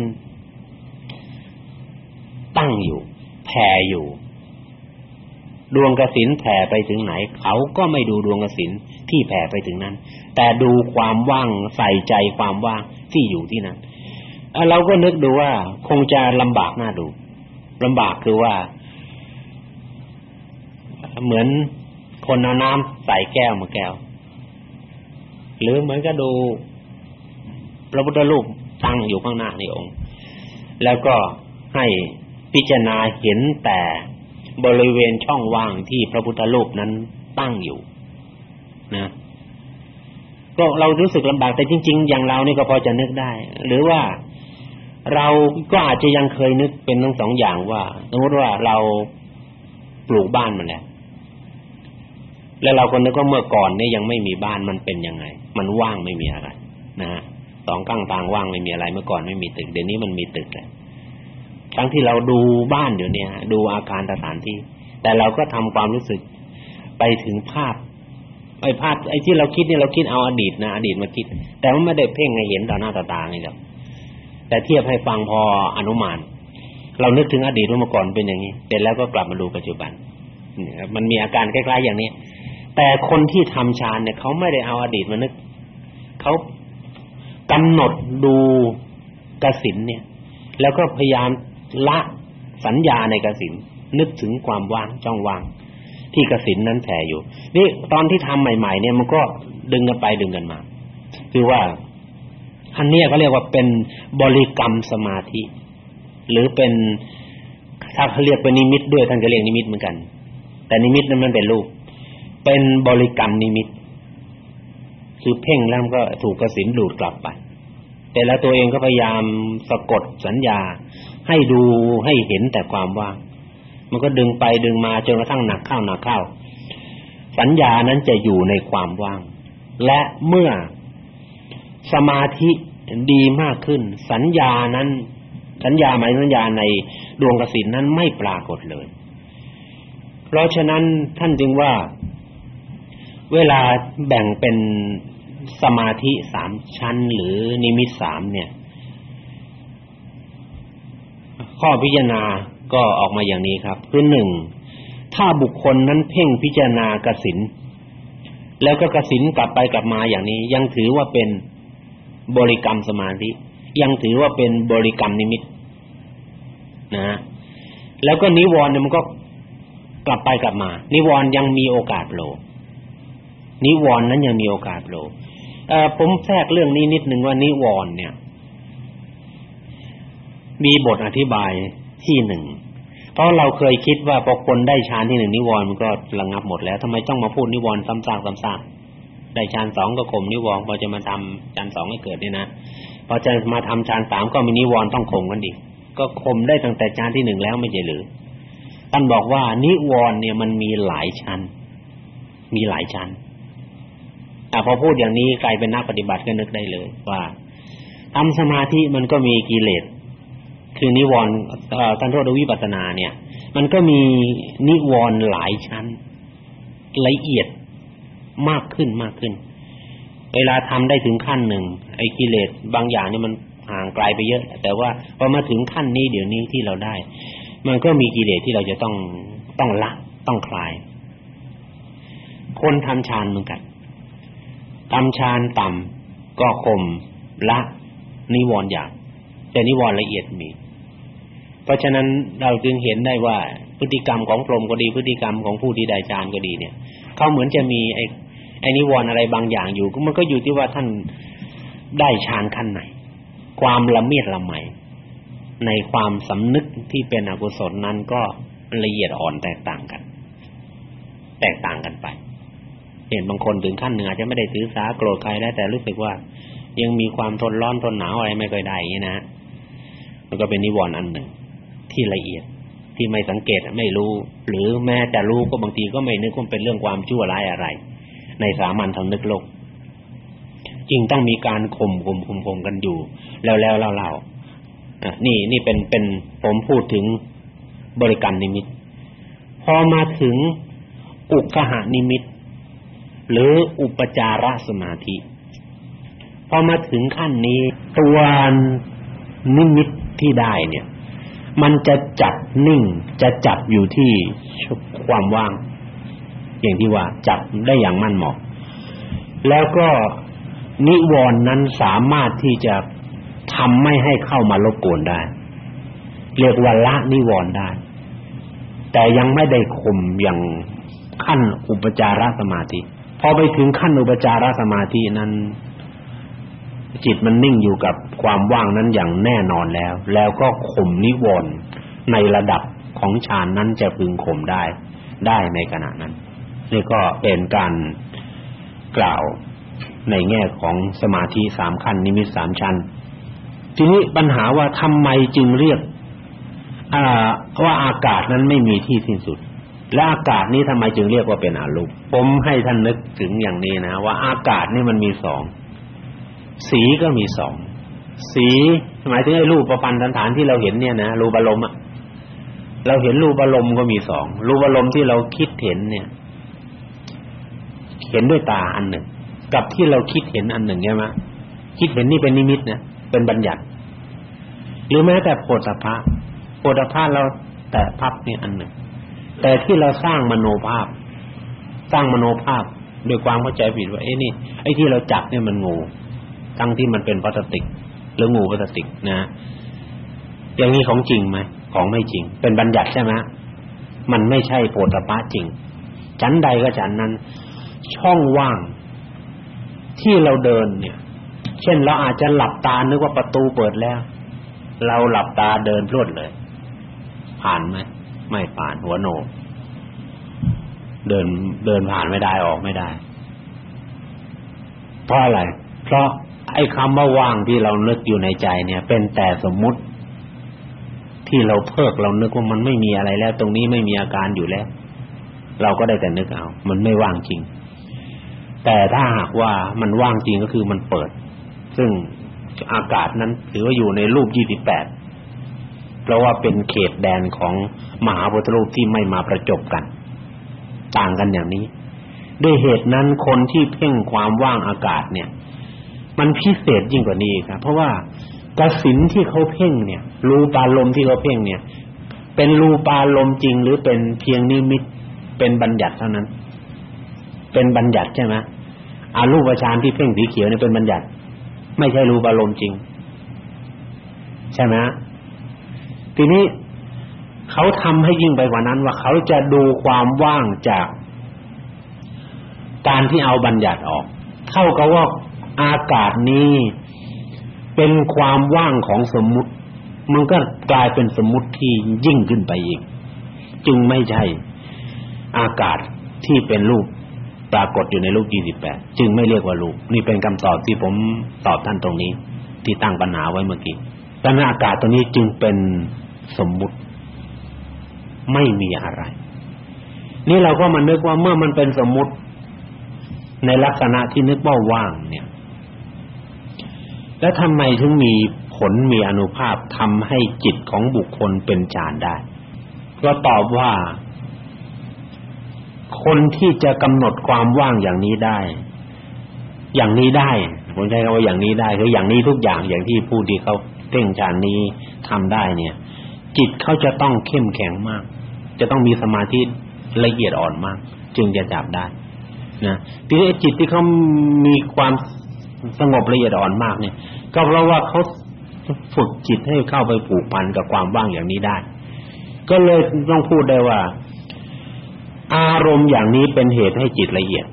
ตั้งอยู่แผ่อยู่ ดวงกสินแผ่ไปถึงไหน เขาก็ไม่ดูดวงกสินที่แผ่ไปถึงนั้น แต่ดูความว่างใส่ใจความว่างที่อยู่ที่นั้นเราก็นึกดูว่าคงจะลำบากหน่าดูลำบากคือว่า เหมือนคนเอาน้ำใส่แก้วมาแก้ว หรือเหมือนก็ดูพระพุทธรูปตั้งอยู่ข้างหน้าในองค์ แล้วก็ให้พิจารณาเห็นแต่ บริเวณช่องว่างที่พระพุทธรูปนั้นตั้งอยู่นะก็เรารู้สึกลำบากแต่จริง ๆ อย่างเรานี่ก็พอจะนึกได้ หรือว่าเราก็อาจจะยังเคยนึกเป็นทั้งสองอย่างว่าสมมติว่าเราปลูกบ้านมาแล้วแล้วเราก็นึกว่าเมื่อก่อนเนี่ยยังไม่มีบ้านมันเป็นยังไง มันว่างไม่มีอะไร นะฮะสองข้างทางว่างไม่มีอะไร เมื่อก่อนไม่มีตึกเดี๋ยวนี้มันมีตึกแล้ว ทั้งที่เราดูบ้านเดี๋ยวนี้ดูอาคารสถานที่ แต่เราก็ทำความรู้สึกไปถึงภาพไอ้ภาพไอ้ที่เราคิดเนี่ยเราคิดเอาอดีตนะอดีตมาคิด แต่ว่าไม่ได้เพ่งให้เห็นต่อหน้าต่อตาไงครับแต่เทียบให้ฟังพออนุมาน เรานึกถึงอดีตว่าเมื่อก่อนเป็นอย่างนี้เสร็จแล้วก็กลับมาดูปัจจุบันมันมีอาการคล้ายๆอย่างนี้แต่คนที่ทำฌานเนี่ยเขาไม่ได้เอาอดีตมานึกเขากำหนดดูกสินเนี่ย แล้วก็พยายาม ละสัญญาในกสินนึกถึงความว่างจ้องว่าง ที่กสินนั้นแผ่อยู่ นี่ตอนที่ทำใหม่ ๆ เนี่ยมันก็ดึงกันไปดึงกันมา คือว่าอันนี้เขาเรียกว่าเป็นบริกรรมสมาธิ หรือเป็นถ้าเขาเรียกเป็นนิมิตด้วยท่านก็เรียกนิมิตเหมือนกัน แต่นิมิตนั้นมันเป็นรูป เป็นบริกรรมนิมิต คือเพ่งแล้วก็ถูกกสินดูดกลับไปแต่แล้วตัวเองก็พยายามสะกดสัญญา ให้ดูให้เห็นแต่ความว่าง มันก็ดึงไปดึงมาจนกระทั่งหนักเข้าหนักเข้า สัญญานั้นจะอยู่ในความว่าง และเมื่อสมาธิดีมากขึ้น สัญญานั้น สัญญาหมายสัญญาในดวงกสินนั้นไม่ปรากฏเลย เพราะฉะนั้นท่านจึงว่าเวลาแบ่งเป็นสมาธิสามชั้นหรือนิมิตสามเนี่ย ข้อพิจารณาก็ออกมาอย่างนี้ครับคือหนึ่งถ้าบุคคลนั้นเพ่งพิจารณากสินแล้วก็กสินกลับไปกลับมาอย่างนี้ ยังถือว่าเป็นบริกรรมสมาธิยังถือว่าเป็นบริกรรมนิมิตนะแล้วก็นิวรณ์เนี่ยมันก็กลับไปกลับมา นิวรณ์ยังมีโอกาสโผล่นิวรณ์นั้นยังมีโอกาสโผล่ผมแทรกเรื่องนี้นิดนึงว่านิวรณ์เนี่ย มีบทอธิบายที่หนึ่งเพราะเราเคยคิดว่าพอคนได้ฌานที่หนึ่งนิวรณ์มันก็ระงับหมดแล้วทำไมต้องมาพูดนิวรณ์ซ้ำซากซ้ำซากได้ฌานสองก็ข่มนิวรณ์พอจะมาทำฌานสองให้เกิดนี่นะพอจะมาทำฌานสามก็มีนิวรณ์ต้องข่มกันอีกก็ข่มได้ตั้งแต่ฌานที่หนึ่งแล้วไม่ใช่หรือท่านบอกว่านิวรณ์เนี่ยมันมีหลายชั้น มีหลายชั้นอ่พอพูดอย่างนี้ใครเป็นนักปฏิบัติก็นึกได้เลยว่าทำสมาธิมันก็มีกิเลส คือนิวรณ์เอ่อท่านโทษวิปัสสนาเนี่ย มันก็มีนิวรณ์หลายชั้น ละเอียดมากขึ้นมากขึ้น เวลาทำได้ถึงขั้นหนึ่งไอ้กิเลสบางอย่างนี่มันห่างไกลไปเยอะ แต่ว่าพอมาถึงขั้นนี้เดี๋ยวนี้ที่เราได้ มันก็มีกิเลสที่เราจะต้องต้องละต้องคลาย คนทำฌานเหมือนกันทำฌานต่ำก็ข่มละนิวรณ์อย่างแต่นิวรณ์ละเอียดมี ราะฉะนั้นเราจึงเห็นได้ว่าพฤติกรรมของพรหมก็ดีพฤติกรรมของผู้ที่ได้ฌานก็ดีเนี่ยเขาเหมือนจะมีไอ้ไอ้นิวรณ์อะไรบางอย่างอยู่มันก็อยู่ที่ว่าท่านได้ฌานขั้นไหน ความละเมียดละไมในความสำนึกที่เป็นอกุศลนั้นก็ละเอียดอ่อนแตกต่างกัน แตกต่างกันไป เห็นบางคนถึงขั้นหนึ่งอาจจะไม่ได้ถือสาโกรธใครแล้วแต่รู้สึกว่า ยังมีความทนร้อนทนหนาวอะไรไม่ค่อยได้อย่างนี้นะมันก็เป็นนิวรณ์อันหนึ่ง ที่ละเอียดที่ไม่สังเกตไม่รู้ หรือแม้แต่รู้ก็บางทีก็ไม่นึกว่าเป็นเรื่องความชั่วร้ายอะไร ในสามัญทางนึกโลกจริงต้องมีการข่มข่มข่มข่มกันอยู่ แล้วแล้วเล่าเล่านี่นี่เป็นเป็นผมพูดถึงบริกรรมนิมิต พอมาถึงอุกหานิมิต หรืออุปจารสมาธิ พอมาถึงขั้นนี้ตัวนิมิตที่ได้เนี่ย มันจะจับนิ่ง จะจับอยู่ที่ความว่าง อย่างที่ว่าจับได้อย่างมั่นเหมาะ แล้วก็นิวรณ์นั้นสามารถที่จะทำไม่ให้เข้ามารบกวนได้ เรียกว่าละนิวรณ์ได้ แต่ยังไม่ได้ข่มอย่างขั้นอุปจารสมาธิพอไปถึงขั้นอุปจารสมาธินั้น จิตมันนิ่งอยู่กับความว่างนั้นอย่างแน่นอนแล้ว แล้วก็ข่มนิวรณ์ในระดับของฌานนั้นจะพึงข่มได้ได้ในขณะนั้น นี่ก็เป็นการกล่าวในแง่ของสมาธิสามขั้น นิมิตสามชั้น ทีนี้ปัญหาว่าทำไมจึงเรียกว่าอากาศนั้นไม่มีที่สิ้นสุด และอากาศนี้ทำไมจึงเรียกว่าเป็นอารมณ์ผมให้ท่านนึกถึงอย่างนี้นะ ว่าอากาศนี่มันมีสอง สีก็มีสองสีหมายถึงไอ้รูปประพันธ์สันฐานที่เราเห็นเนี่ยนะรูปอารมณ์อะเราเห็นรูปอารมณ์ก็มีสองรูปอารมณ์ที่เราคิดเห็นเนี่ย เห็นด้วยตาอันหนึ่ง กับที่เราคิดเห็นอันหนึ่งใช่ไหมคิดเห็นนี่เป็นนิมิตนะเป็นบัญญัติ หรือแม้แต่โพธพะโพธพะเราแต่ภาพนี่อันหนึ่ง แต่ที่เราสร้างมโนภาพ สร้างมโนภาพด้วยความเข้าใจผิดว่าเอ้นี่ไอ้ที่เราจับเนี่ยมันงู ทั้งที่มันเป็นพลาสติกหรืองูพลาสติกนะ อย่างนี้ของจริงไหมของไม่จริง เป็นบัญญัติใช่ไหมมันไม่ใช่โพธพะจริงชั้นใดก็ชั้นนั้น ช่องว่างที่เราเดินเนี่ย เช่นเราอาจจะหลับตานึกว่าประตูเปิดแล้ว เราหลับตาเดินพรวดเลย ผ่านไหมไม่ผ่านหัวโนเดินเดินผ่านไม่ได้ออกไม่ได้ เพราะอะไร เพราะ ไอ้คำว่าว่างที่เรานึกอยู่ในใจเนี่ย เป็นแต่สมมุติ ที่เราเพิกเรานึกว่ามันไม่มีอะไรแล้ว ตรงนี้ไม่มีอาการอยู่แล้ว เราก็ได้แต่นึกเอา มันไม่ว่างจริง แต่ถ้าหากว่ามันว่างจริงก็คือมันเปิด ซึ่งอากาศนั้นถือว่าอยู่ในรูป28เพราะว่าเป็นเขตแดนของมหาพุทธรูปที่ไม่มาประจบกัน ต่างกันอย่างนี้ ด้วยเหตุนั้นคนที่เพ่งความว่างอากาศเนี่ย มันพิเศษยิ่งกว่านี้ครับ เพราะว่ากสินที่เขาเพ่งเนี่ย รูปารมณ์ที่เขาเพ่งเนี่ย เป็นรูปารมณ์จริง หรือเป็นเพียงนิมิตเป็นบัญญัติเท่านั้น เป็นบัญญัติใช่ไหมอารูปฌานที่เพ่งสีเขียวเนี่ยเป็นบัญญัติ ไม่ใช่รูปารมณ์จริง ใช่ไหมทีนี้เขาทำให้ยิ่งไปกว่านั้น ว่าเขาจะดูความว่างจาก การที่เอาบัญญัติออก เท่ากับว่า อากาศนี้เป็นความว่างของสมมุติ มันก็กลายเป็นสมมุติที่ยิ่งขึ้นไปอีก จึงไม่ใช่อากาศที่เป็นรูปปรากฏอยู่ในรูป28จึงไม่เรียกว่ารูป นี่เป็นคำตอบที่ผมตอบท่านตรงนี้ ที่ตั้งปัญหาไว้เมื่อกี้ปัญหาอากาศตัวนี้จึงเป็นสมมุติ ไม่มีอะไร นี่เราก็มานึกว่าเมื่อมันเป็นสมมุติ ในลักษณะที่นึกว่าว่างเนี่ย แล้วทำไมถึงมีผลมีอนุภาพทำให้จิตของบุคคลเป็นฌานได้ก็ตอบว่า คนที่จะกำหนดความว่างอย่างนี้ได้ อย่างนี้ได้ผมใช้คำว่าอย่างนี้ได้คืออย่างนี้ทุกอย่างอย่างที่ผู้ที่เขาเพ่งฌานนี้ทำได้เนี่ย จิตเขาจะต้องเข้มแข็งมาก จะต้องมีสมาธิละเอียดอ่อนมาก จึงจะจับได้นะทีนี้จิตที่เขามีความ สงบละเอียดอ่อนมากเนี่ย ก็เพราะว่าเขาฝึกจิตให้เข้าไปผูกพันกับความว่างอย่างนี้ได้ ก็เลยต้องพูดได้ว่า อารมณ์อย่างนี้เป็นเหตุให้จิตละเอียด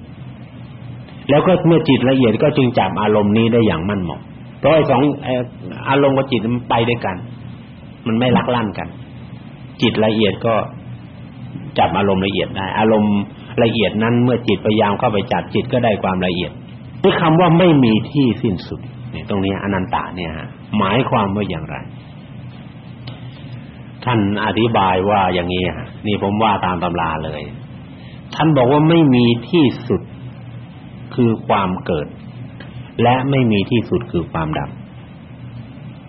แล้วก็เมื่อจิตละเอียดก็จึงจับอารมณ์นี้ได้อย่างมั่นเหมาะเพราะไอ้สองอารมณ์กับจิตมันไปด้วยกัน มันไม่ลักลั่นกัน จิตละเอียดก็จับอารมณ์ละเอียดได้ อารมณ์ละเอียดนั้น เมื่อจิตพยายามเข้าไปจับจิตก็ได้ความละเอียด ที่คำว่าไม่มีที่สิ้นสุดเนี่ยตรงนี้อนันตะเนี่ยฮะหมายความว่าอย่างไร ท่านอธิบายว่าอย่างนี้นี่ผมว่าตามตำราเลย ท่านบอกว่าไม่มีที่สุดคือความเกิด และไม่มีที่สุดคือความดับ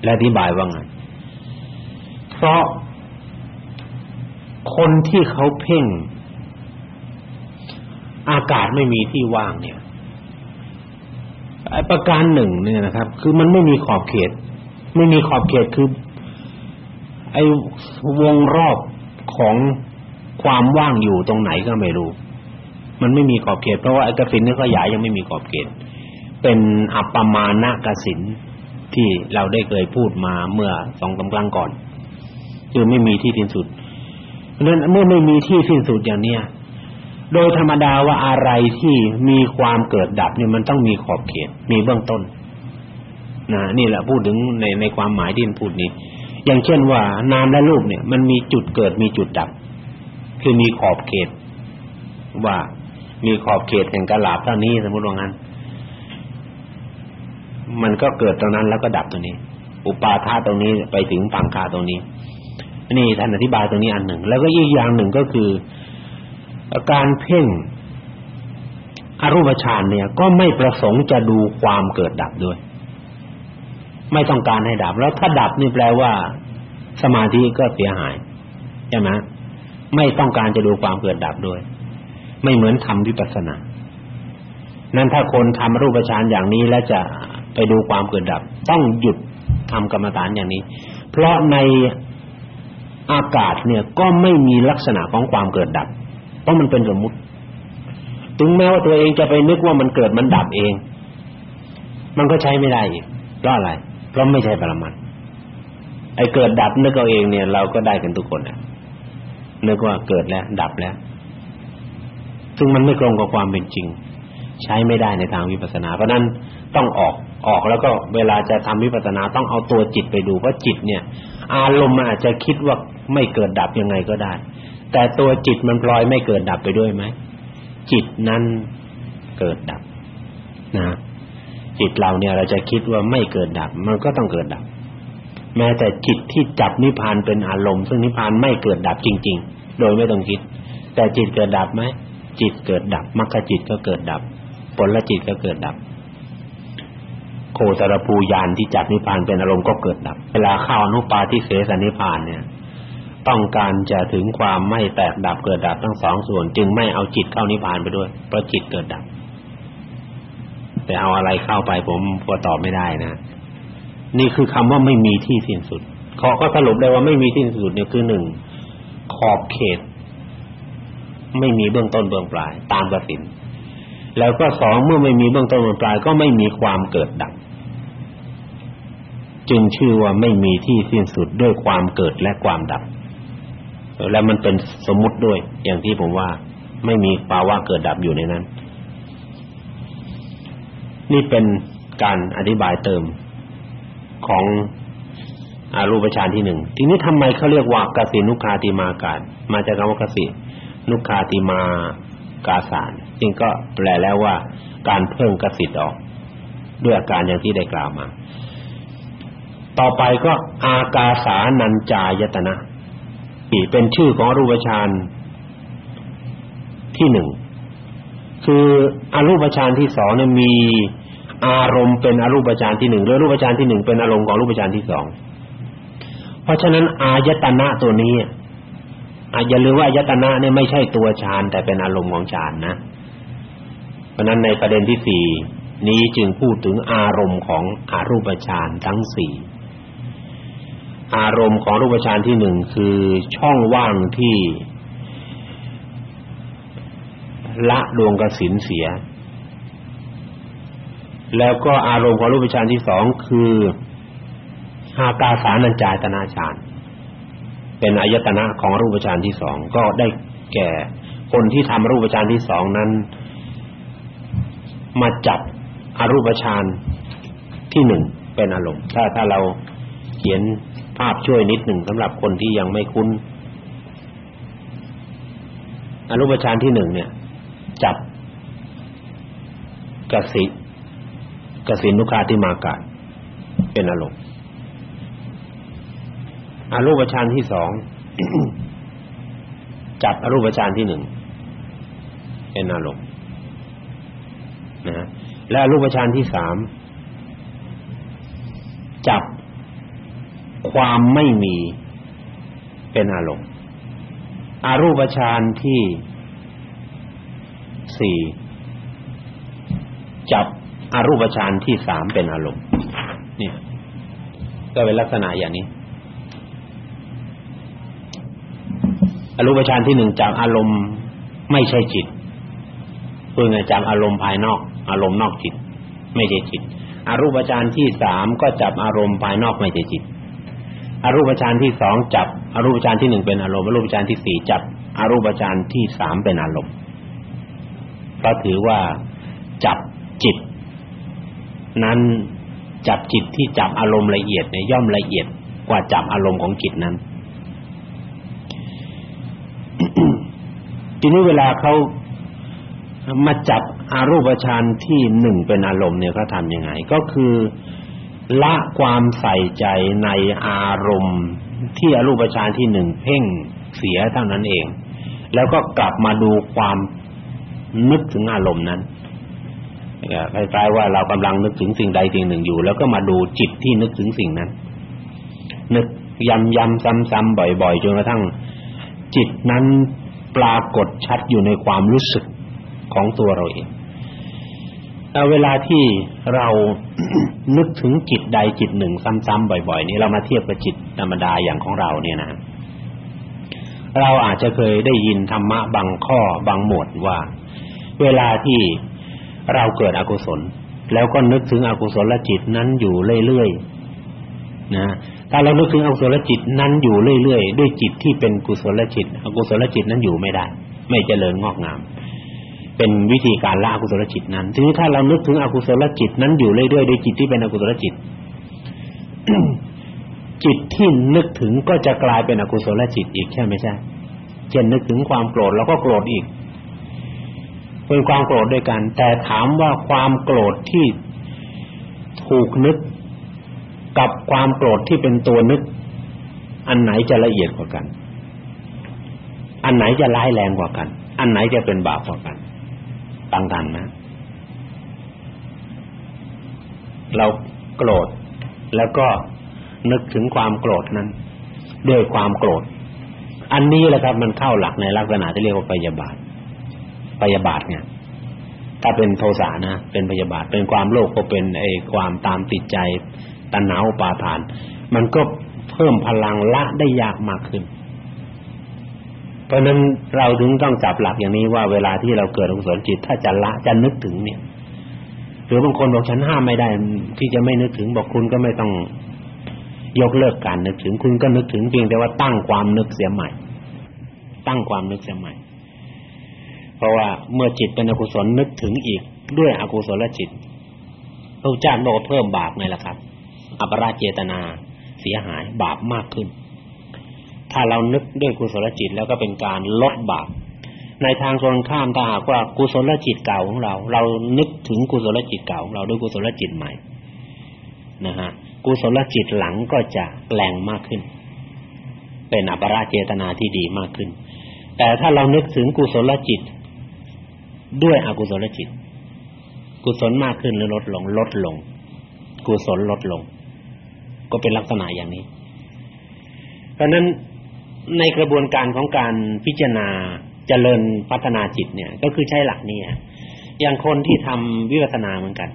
และอธิบายว่าไงเพราะคนที่เขาเพ่ง อากาศไม่มีที่ว่างเนี่ย ประการหนึ่งเนี่ยนะครับ คือมันไม่มีขอบเขต ไม่มีขอบเขตคือ ไอ้วงรอบของความว่างอยู่ตรงไหนก็ไม่รู้ มันไม่มีขอบเขตเพราะว่าไอ้กสินนี่ขยายยังไม่มีขอบเขต เป็นอัปปมาณกสินที่เราได้เคยพูดมาเมื่อสองสาครั้งก่อน คือไม่มีที่สิ้นสุดเพราะฉะนั้นเมื่อไม่มีที่สิ้นสุดอย่างเนี้ย โดยธรรมดาว่าอะไรที่มีความเกิดดับเนี่ยมันต้องมีขอบเขต มีเบื้องต้นนะนี่แหละพูดถึงในในความหมายที่พูดนี้ อย่างเช่นว่านามและรูปเนี่ย มันมีจุดเกิดมีจุดดับ คือมีขอบเขต ว่ามีขอบเขตแห่งกลาบเท่านี้สมมุติว่างั้น มันก็เกิดตรงนั้นแล้วก็ดับตรงนี้ อุปาทาตรงนี้ไปถึงปังคาตรงนี้นี่ท่านอธิบายตรงนี้อันหนึ่ง แล้วก็อีกอย่างหนึ่งก็คือ การเพ่งอรูปฌานเนี่ย ก็ไม่ประสงค์จะดูความเกิดดับด้วย ไม่ต้องการให้ดับ แล้วถ้าดับนี่แปลว่า สมาธิก็เสียหายใช่ไหมไม่ต้องการจะดูความเกิดดับด้วย ไม่เหมือนทำวิปัสสนา นั้นถ้าคนทำรูปฌานอย่างนี้แล้วจะไปดูความเกิดดับ ต้องหยุดทำกรรมฐานอย่างนี้ เพราะในอากาศเนี่ยก็ไม่มีลักษณะของความเกิดดับ ราะมันเป็นสมมุติ ถึงแม้ว่าตัวเองจะไปนึกว่ามันเกิดมันดับเอง มันก็ใช้ไม่ได้อีกเพราะอะไรเพราะไม่ใช่ปรมัตไอ้เกิดดับนึกเอาเองเนี่ยเราก็ได้กันทุกคนนะนึกว่าเกิดแล้ว ดับแล้ว ซึ่งมันไม่ตรงกับความเป็นจริง ใช้ไม่ได้ในทางวิปัสสนา เพราะนั้นต้องออกออกแล้วก็เวลาจะทำวิปัสสนาต้องเอาตัวจิตไปดูเพราะจิตเนี่ย อารมณ์อาจจะคิดว่าไม่เกิดดับยังไงก็ได้ แต่ตัวจิตมันพลอยไม่เกิดดับไปด้วยไหมจิตนั้นเกิดดับนะจิตเราเนี่ยเราจะคิดว่าไม่เกิดดับ มันก็ต้องเกิดดับ แม้แต่จิตที่จับนิพพานเป็นอารมณ์ซึ่งนิพพานไม่เกิดดับจริง ๆ โดยไม่ต้องคิด แต่จิตเกิดดับไหมจิตเกิดดับมรรคจิตก็เกิดดับผลจิตก็เกิดดับ โคตรภูยานที่จับนิพพานเป็นอารมณ์ก็เกิดดับ เวลาเข้าอนุปาทิเสสนิพพานเนี่ย ต้องการจะถึงความไม่แตกดับเกิดดับทั้งสองส่วน จึงไม่เอาจิตเข้านิพพานไปด้วยเพราะจิตเกิดดับ แต่เอาอะไรเข้าไปผมก็ตอบไม่ได้นะ นี่คือคำว่าไม่มีที่สิ้นสุดขอก็สรุปได้ว่าไม่มีที่สิ้นสุดเนี่ยคือหนึ่งขอบเขต ไม่มีเบื้องต้นเบื้องปลาย ตามกสินแล้วก็สองเมื่อไม่มีเบื้องต้นเบื้องปลายก็ไม่มีความเกิดดับจึงชื่อว่าไม่มีที่สิ้นสุดด้วยความเกิดและความดับ และมันเป็นสมมุติด้วย อย่างที่ผมว่าไม่มีภาวะเกิดดับอยู่ในนั้น นี่เป็นการอธิบายเติมของอารูปฌานที่หนึ่งทีนี้ทำไมเขาเรียกว่ากสินุคาติมากาศมาจากคำว่ากสินุคาติมากาสารจึงก็แปลแล้วว่า การเพิ่มกสิทธิ์ออก ด้วยอาการอย่างที่ได้กล่าวมา ต่อไปก็ อากาสานัญจายตนะ เป็นชื่อของอรูปฌานที่หนึ่งคืออรูปฌานที่สองเนี่ยมีอารมณ์เป็นอรูปฌานที่หนึ่งหรือรูปฌานที่หนึ่งเป็นอารมณ์ของรูปฌานที่สองเพราะฉะนั้นอายตนะตัวนี้อาอย่าลืมว่าอายตนะเนี่ยไม่ใช่ตัวฌานแต่เป็นอารมณ์ของฌานนะ เพราะนั้นในประเด็นที่สี่นี้จึงพูดถึงอารมณ์ของอรูปฌานทั้งสี่ อารมณ์ของรูปฌานที่หนึ่งคือช่องว่างที่ละดวงกสินเสีย แล้วก็อารมณ์ของรูปฌานที่สองคือหากาสานัญจายตนาฌานเป็นอายตนะของรูปฌานที่สองก็ได้แก่คนที่ทำรูปฌานที่สองนั้น มาจับอรูปฌานที่หนึ่งเป็นอารมณ์ถ้าถ้าเราเขียน ภาพช่วยนิดหนึ่งสำหรับคนที่ยังไม่คุ้น อรูปฌานที่หนึ่งเนี่ย จับกสิกสินุคาติมากาเป็นอารมณ์อรูปฌานที่สองจับอรูปฌานที่หนึ่งเป็นอารมณ์นะและอรูปฌานที่สามจับ ความไม่มีเป็นอารมณ์อารูปฌานที่สี่จับอารูปฌานที่สามเป็นอารมณ์นี่ก็เป็นลักษณะอย่างนี้อรูปฌานที่หนึ่งจากอารมณ์ไม่ใช่จิตเพื่อจากอารมณ์ภายนอก อารมณ์นอกจิต ไม่ใช่จิตอรูปฌานที่สามก็จับอารมณ์ภายนอกไม่ใช่จิต อรูปฌานที่สองจับอรูปฌานที่หนึ่งเป็นอารมณ์อรูปฌานที่สี่จับอรูปฌานที่สามเป็นอารมณ์ก็ถือว่าจับจิต นั้นจับจิตที่จับอารมณ์ละเอียดเนี่ยย่อมละเอียดกว่าจับอารมณ์ของจิตนั้น ทีนี้เวลาเขามาจับอารูปฌานที่หนึ่งเป็นอารมณ์เนี่ยเขาทำยังไง ก็คือ ละความใส่ใจในอารมณ์ ที่อรูปฌานที่หนึ่งเพ่งเสียเท่านั้นเอง แล้วก็กลับมาดูความนึกถึงอารมณ์นั้นคล้ายๆว่าเรากำลังนึกถึงสิ่งใดสิ่งหนึ่งอยู่ แล้วก็มาดูจิตที่นึกถึงสิ่งนั้น นึกย้ำๆซ้ำๆบ่อยๆจนกระทั่ง จิตนั้นปรากฏชัดอยู่ในความรู้สึกของตัวเราเอง เวลาที่เรานึกถึงจิตใดจิตหนึ่ง ซ้ำๆบ่อย ๆ นี้เรามาเทียบกับจิตธรรมดาอย่างของเราเนี่ยนะเราอาจจะเคยได้ยินธรรมะบางข้อบางหมวดว่า เวลาที่เราเกิดอกุศล แล้วก็นึกถึงอกุศลจิตนั้นอยู่เรื่อยๆนะถ้าเรานึกถึงอกุศลจิตนั้นอยู่เรื่อยๆด้วยจิตที่เป็นกุศลจิต อกุศลจิตนั้นอยู่ไม่ได้ ไม่เจริญงอกงาม เป็นวิธีการละอกุศลจิตนั้น ทีนี้ถ้าเรานึกถึงอกุศลจิตนั้นอยู่เรื่อยๆด้วยจิตที่เป็นอกุศลจิต จิตที่นึกถึงก็จะกลายเป็นอกุศลจิตอีกใช่ไหมใช่เช่นนึกถึงความโกรธแล้วก็โกรธอีก เป็นความโกรธด้วยกัน แต่ถามว่าความโกรธที่ถูกนึกกับความโกรธที่เป็นตัวนึก อันไหนจะละเอียดกว่ากัน อันไหนจะร้ายแรงกว่ากัน อันไหนจะเป็นบาปกว่ากัน ต่างๆนะ เราโกรธแล้วก็นึกถึงความโกรธนั้น ด้วยความโกรธ อันนี้แหละครับ มันเข้าหลักในลักษณะที่เรียกว่าพยาบาทพยาบาทเนี่ยถ้าเป็นโทสะนะ เป็นพยาบาท เป็นความโลภก็เป็นไอ้ความตามติดใจตัณหาอุปาทาน มันก็เพิ่มพลังละได้ยากมากขึ้น เพราะนั้นเราถึงต้องจับหลักอย่างนี้ว่าเวลาที่เราเกิดอกุศลจิต ถ้าจะละจะนึกถึงเนี่ยหรือบางคนบอกฉันห้ามไม่ได้ ที่จะไม่นึกถึงบอกคุณก็ไม่ต้องยกเลิกการนึกถึงคุณก็นึกถึงเพียงแต่ว่าตั้งความนึกเสียใหม่ ตั้งความนึกเสียใหม่ เพราะว่าเมื่อจิตเป็นอกุศลนึกถึงอีก ด้วยอกุศลจิตพระเจ้าบอกเพิ่มบาปไงล่ะครับ อัปราเจตนาเสียหายบาปมากขึ้น ถ้าเรานึกด้วยกุศลจิตแล้วก็เป็นการลดบาปในทางตรงข้ามถ้าหากว่ากุศลจิตเก่าของเรา เรานึกถึงกุศลจิตเก่าของเราด้วยกุศลจิตใหม่นะฮะกุศลจิตหลังก็จะแรงมากขึ้น เป็นอัปราเจตนาที่ดีมากขึ้น แต่ถ้าเรานึกถึงกุศลจิต ด้วยอกุศลจิต กุศลมากขึ้นหรือลดลงลดลง กุศลลดลง ก็เป็นลักษณะอย่างนี้ เพราะนั้น ในกระบวนการของการพิจารณาเจริญพัฒนาจิตเนี่ย ก็คือใช้หลักนี้อย่างคนที่ทำวิปัสสนาเหมือนกัน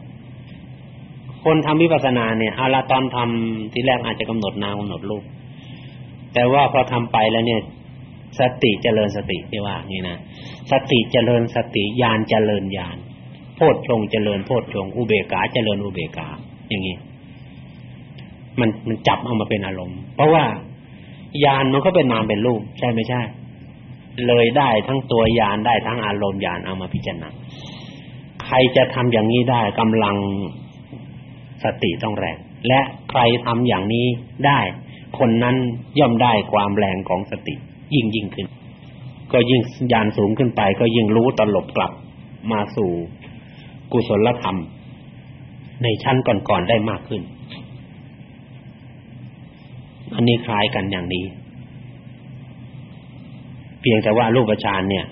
คนทำวิปัสสนาเนี่ยเอาละตอนทำทีแรกอาจจะกำหนดนามกำหนดรูปแต่ว่าพอทำไปแล้วเนี่ย สติเจริญสติที่ว่านี่นะสติเจริญสติญาณเจริญญาณโพชฌงเจริญโพชฌงอุเบกขาเจริญอุเบกขาอย่างนี้มันมันจับเอามาเป็นอารมณ์ เพราะว่า ญาณมันก็เป็นนามเป็นรูปใช่ไม่ใช่ เลยได้ทั้งตัวยานได้ทั้งอารมณ์ญาณเอามาพิจารณาใครจะทำอย่างนี้ได้กำลังสติต้องแรง และใครทำอย่างนี้ได้ คนนั้นย่อมได้ความแรงของสติ ยิ่งยิ่งขึ้น ก็ยิ่งญาณสูงขึ้นไป ก็ยิ่งรู้ตลบกลับมาสู่กุศลธรรม ในชั้นก่อนๆได้มากขึ้น อันนี้คล้ายกันอย่างนี้ เพียงแต่ว่ารูปฌานเนี่ย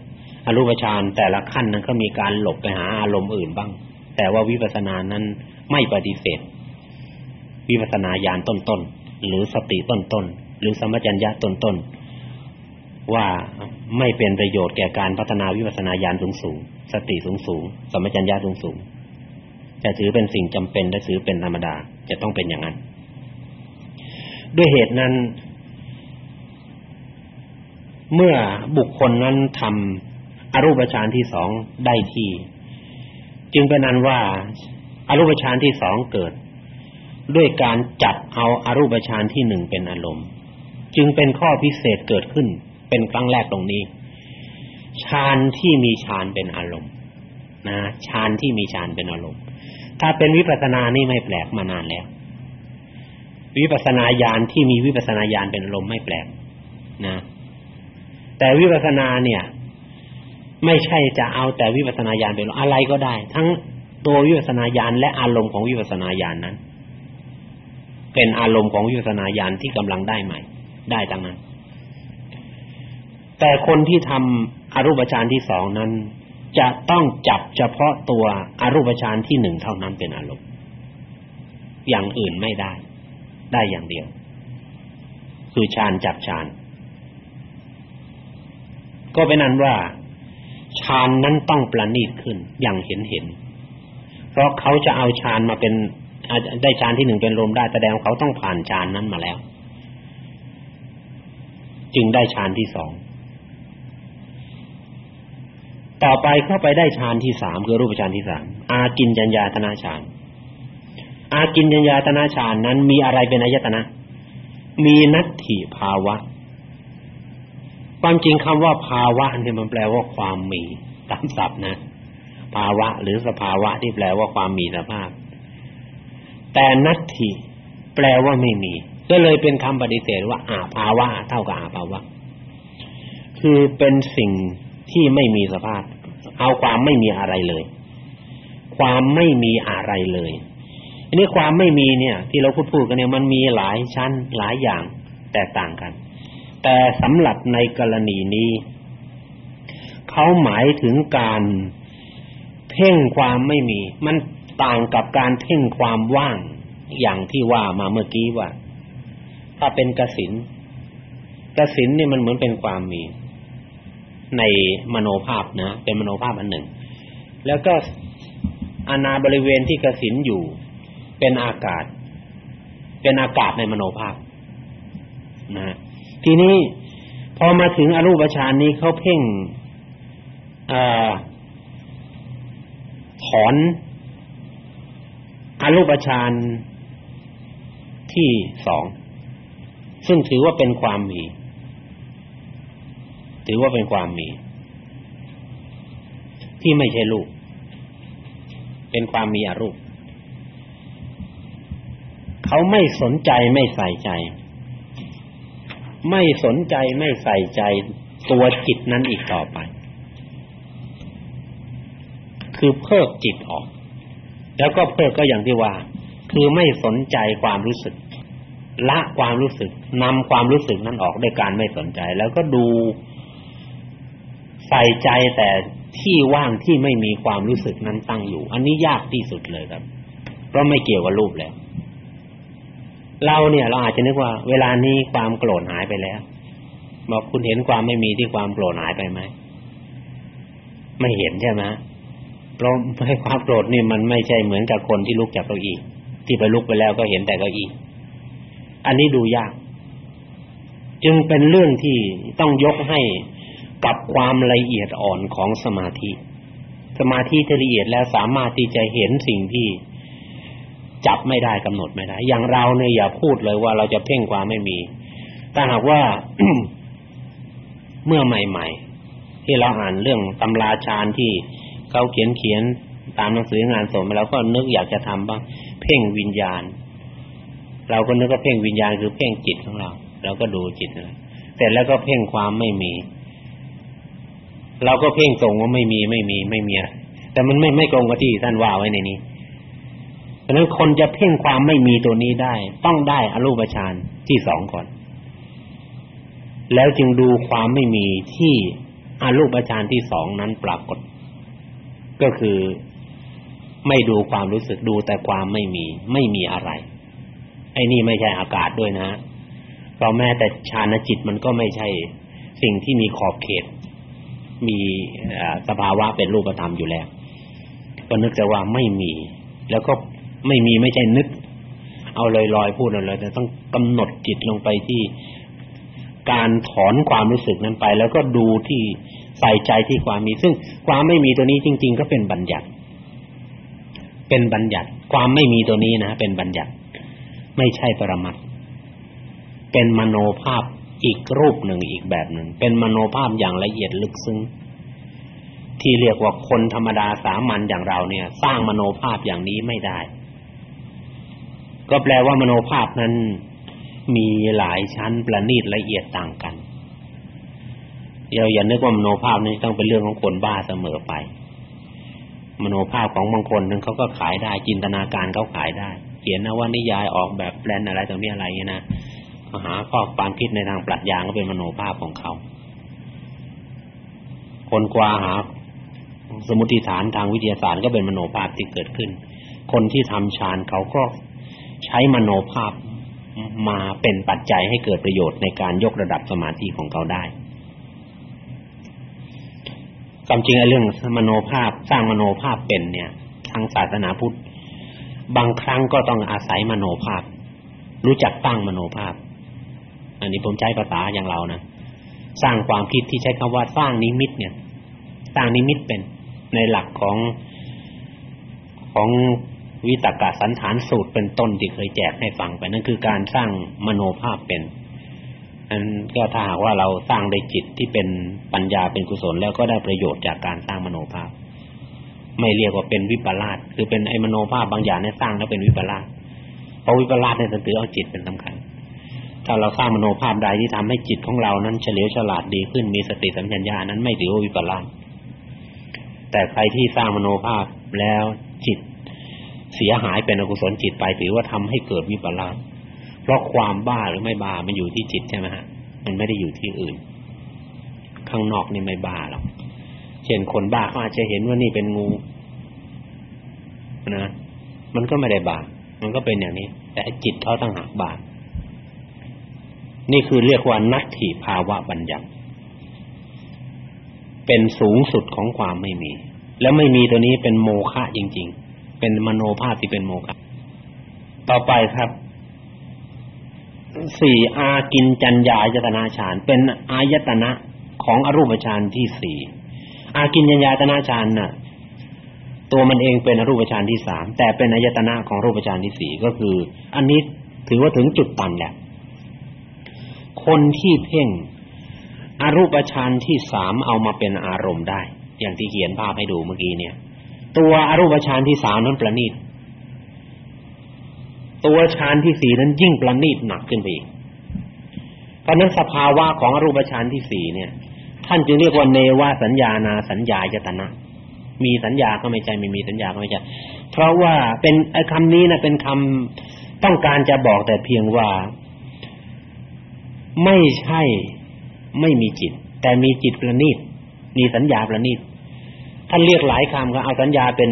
อรูปฌานแต่ละขั้นนั้นก็มีการหลบไปหาอารมณ์อื่นบ้าง แต่ว่าวิปัสสนานั้นไม่ปฏิเสธ วิปัสสนาญาณต้นๆหรือสติต้นๆหรือสมัจัญญะต้นๆว่าไม่เป็นประโยชน์แก่การพัฒนาวิปัสสนาญาณสูงๆสติสูงๆสมัจัญญะสูงๆแต่ถือเป็นสิ่งจำเป็นและถือเป็นธรรมดาจะต้องเป็นอย่างนั้น ด้วยเหตุนั้น เมื่อบุคคลนั้นทำอรูปฌานที่สองได้ที่ จึงเป็นนั้นว่าอารูปฌานที่สองเกิด ด้วยการจับเอาอารูปฌานที่หนึ่งเป็นอารมณ์ จึงเป็นข้อพิเศษเกิดขึ้นเป็นครั้งแรกตรงนี้ฌานที่มีฌานเป็นอารมณ์นะฌานที่มีฌานเป็นอารมณ์ ถ้าเป็นวิปัสสนานี่ไม่แปลกมานานแล้ว วิปัสนาญาณที่มีวิปัสนาญาณเป็นอารมณ์ไม่แปลกนะ แต่วิปัสนาเนี่ย ไม่ใช่จะเอาแต่วิปัสนาญาณเป็นอะไรก็ได้ ทั้งตัววิปัสนาญาณและอารมณ์ของวิปัสนาญาณนั้น เป็นอารมณ์ของวิปัสนาญาณที่กำลังได้ใหม่ ได้ทั้งนั้น แต่คนที่ทำอรูปฌานที่สองนั้น จะต้องจับเฉพาะตัวอรูปฌานที่หนึ่งเท่านั้นเป็นอารมณ์ อย่างอื่นไม่ได้ ได้อย่างเดียว คือฌานจับฌาน ก็เป็นนั้นว่าฌานนั้นต้องประณีตขึ้นอย่างเห็นเห็น เพราะเขาจะเอาฌานมาเป็นได้ฌานที่หนึ่งเป็นลมได้แสดงเขาต้องผ่านฌานนั้นมาแล้ว จึงได้ฌานที่สองต่อไปเข้าไปได้ฌานที่สามคือรูปฌานที่สามอากินจัญญาตนาฌาน อากินจัญญาตนาฌานนั้นมีอะไรเป็นอายตนะ มีนัตถิภาวะ ความจริงคำว่าภาวะเนี่ยมันแปลว่าความมีตามศัพท์นะ ภาวะ หรือสภาวะที่แปลว่าความมีสภาพ แต่นัตถิแปลว่าไม่มี ก็เลยเป็นคำปฏิเสธว่าอาภาวะ เท่ากับอาภาวะ คือเป็นสิ่งที่ไม่มีสภาพ เอาความไม่มีอะไรเลย ความไม่มีอะไรเลย อันนี้ความไม่มีเนี่ย ที่เราพูดพูดกันเนี่ยมันมีหลายชั้นหลายอย่างแตกต่างกัน แต่สำหรับในกรณีนี้เขาหมายถึงการเพ่งความไม่มี มันต่างกับการเพ่งความว่างอย่างที่ว่ามาเมื่อกี้ว่า ถ้าเป็นกสินกสินเนี่ยมันเหมือนเป็นความมี ในมโนภาพนะเป็นมโนภาพอันหนึ่ง แล้วก็อาณาบริเวณที่กสินอยู่ เป็นอากาศ เป็นอากาศในมโนภาพนะทีนี้พอมาถึงอรูปฌานนี้เขาเพ่งอถอนอรูปฌานที่สองซึ่งถือว่าเป็นความมี ถือว่าเป็นความมี ที่ไม่ใช่รูปเป็นความมีอรูป เขาไม่สนใจไม่ใส่ใจ ไม่สนใจไม่ใส่ใจ ตัวจิตนั้นอีกต่อไป คือเพิกจิตออก แล้วก็เพิกก็อย่างที่ว่า คือไม่สนใจความรู้สึก ละความรู้สึกนำความรู้สึกนั้นออกด้วยการไม่สนใจ แล้วก็ดูใส่ใจแต่ที่ว่างที่ไม่มีความรู้สึกนั้นตั้งอยู่ อันนี้ยากที่สุดเลยครับ เพราะไม่เกี่ยวกับรูปแล้ว เราเนี่ยเราอาจจะนึกว่าเวลานี้ความโกรธหายไปแล้วบอกคุณเห็นความไม่มีที่ความโกรธหายไปไหมไม่เห็นใช่ไหมเพราะให้ความโกรธนี่มันไม่ใช่เหมือนกับคนที่ลุกจากเก้าอี้ที่ไปลุกไปแล้วก็เห็นแต่เก้าอี้อันนี้ดูยาก จึงเป็นเรื่องที่ต้องยกให้กับความละเอียดอ่อนของสมาธิ สมาธิที่ละเอียดแล้วสามารถที่จะเห็นสิ่งที่ จับไม่ได้กำหนดไม่ได้ อย่างเราเนี่ยอย่าพูดเลยว่าเราจะเพ่งความไม่มี ถ้าหากว่าเมื่อใหม่ ๆ ที่เราอ่านเรื่องตำราฌานที่เขาเขียนเขียนตามหนังสืองานสมแล้วก็นึกอยากจะทำบ้างเพ่งวิญญาณ เราก็นึกว่าเพ่งวิญญาณคือเพ่งจิตของเราเราก็ดูจิตนะแต่แล้วก็เพ่งความไม่มี เราก็เพ่งตรงว่าไม่มีไม่มีไม่มีแต่มันไม่ไม่ตรงกับที่ท่านว่าไว้ในนี้ะนั้นคนจะเพ่งความไม่มีตัวนี้ได้ ต้องได้อรูปฌานที่สองก่อน แล้วจึงดูความไม่มีที่อรูปฌานที่สองนั้นปรากฏ ก็คือไม่ดูความรู้สึกดูแต่ความไม่มี ไม่มีอะไร ไอ้นี่ไม่ใช่อากาศด้วยนะเพราะแม้แต่ฌานจิตมันก็ไม่ใช่สิ่งที่มีขอบเขต มีสภาวะเป็นรูปธรรมอยู่แล้ว ก็นึกแต่ว่าไม่มี แล้วก็ ไม่มีไม่ใช่นึก เอาลอยๆพูดอะไรแต่ต้องกำหนดจิตลงไปที่การถอนความรู้สึกนั้นไป แล้วก็ดูที่ใส่ใจที่ความมี ซึ่งความไม่มีตัวนี้จริง ๆ ก็เป็นบัญญัติ เป็นบัญญัติ ความไม่มีตัวนี้นะเป็นบัญญัติ ไม่ใช่ปรมัตเป็นมโนภาพอีกรูปหนึ่งอีกแบบหนึ่ง เป็นมโนภาพอย่างละเอียดลึกซึ้งที่เรียกว่าคนธรรมดาสามัญอย่างเราเนี่ย สร้างมโนภาพอย่างนี้ไม่ได้ ก็แปลว่ามโนภาพนั้นมีหลายชั้นประณีตละเอียดต่างกันเราอย่านึกว่ามโนภาพนี้ต้องเป็นเรื่องของคนบ้าเสมอไป มโนภาพของบางคนนั้นเขาก็ขายได้จินตนาการเขาขายได้ เขียนนวนิยายออกแบบแปลนอะไรตรงนี้อะไรเงี้ยนะหาข้อความคิดในทางปรัชญาก็เป็นมโนภาพของเขา คนกว่าหาสมมติฐานทางวิทยาศาสตร์ก็เป็นมโนภาพที่เกิดขึ้น คนที่ทำฌานเขาก็ ช้มโนภาพมาเป็นปัจจัยให้เกิดประโยชน์ในการยกระดับสมาธิของเขาได้ความจริงไอ้เรื่องมโนภาพสร้างมโนภาพเป็นเนี่ย ทางศาสนาพุทธ บางครั้งก็ต้องอาศัยมโนภาพ รู้จักตั้งมโนภาพ อันนี้ผมใช้ภาษาอย่างเรานะสร้างความคิดที่ใช้คำว่าสร้างนิมิตเนี่ย สร้างนิมิตเป็นในหลักของของ วิตกะสันฐานสูตรเป็นต้นที่เคยแจกให้ฟังไปนั่นคือการสร้างมโนภาพเป็นอันก็ถ้าหากว่าเราสร้างด้วยจิตที่เป็นปัญญาเป็นกุศลแล้วก็ได้ประโยชน์จากการสร้างมโนภาพ ไม่เรียกว่าเป็นวิปลาสคือเป็นไอ้มโนภาพบางอย่างเนี่ยสร้างแล้วเป็นวิปลาสเพราะวิปลาสเนี่ยถือเอาจิตเป็นสำคัญ ถ้าเราสร้างมโนภาพใดที่ทำให้จิตของเรานั้นเฉลียวฉลาดดีขึ้นมีสติสัมปชัญญะนั้นไม่ถือว่าวิปลาสแต่ใครที่สร้างมโนภาพแล้วจิต เสียหายเป็นอกุศลจิตไปถือว่าทำให้เกิดวิปลาสเพราะความบ้าหรือไม่บ้ามันอยู่ที่จิตใช่ไหมฮะมันไม่ได้อยู่ที่อื่น ข้างนอกนี่ไม่บ้าหรอกเช่นคนบ้าเขาอาจจะเห็นว่านี่เป็นงูนะมันก็ไม่ได้บ้ามันก็เป็นอย่างนี้ แต่จิตเขาตั้งหักบ้านี่คือเรียกว่านัตถิภาวะบัญญัติเป็นสูงสุดของความไม่มี แล้วไม่มีตัวนี้เป็นโมฆะจริงๆ เป็นมโนภาพที่เป็นโมฆะต่อไปครับสี่อากินจัญญายตนาฌานเป็นอายตนะของอรูปฌานที่สี่อากินจัญญายตนาฌานน่ะ ตัวมันเองเป็นอรูปฌานที่สามแต่เป็นอายตนะของรูปฌานที่สี่ก็คือ อันนี้ถือว่าถึงจุดต่ำแหละคนที่เพ่งอรูปฌานที่สามเอามาเป็นอารมณ์ได้ อย่างที่เขียนภาพให้ดูเมื่อกี้เนี่ย ตัวอรูปฌานที่สามนั้นประณีตตัวฌานที่สี่นั้นยิ่งประณีตหนักขึ้นไปอีกเพราะนั้นสภาวะของอรูปฌานที่สี่เนี่ย ท่านจึงเรียกว่าเนวสัญญานาสัญญายตนะ มีสัญญาก็ไม่ใช่ไม่มีสัญญาก็ไม่ใช่เพราะว่าเป็นไอ้คำนี้นะเป็นคำต้องการจะบอกแต่เพียงว่า ไม่ใช่ไม่มีจิต แต่มีจิตประณีตมีสัญญาประณีต ท่านเรียกหลายคำก็เอาสัญญาเป็น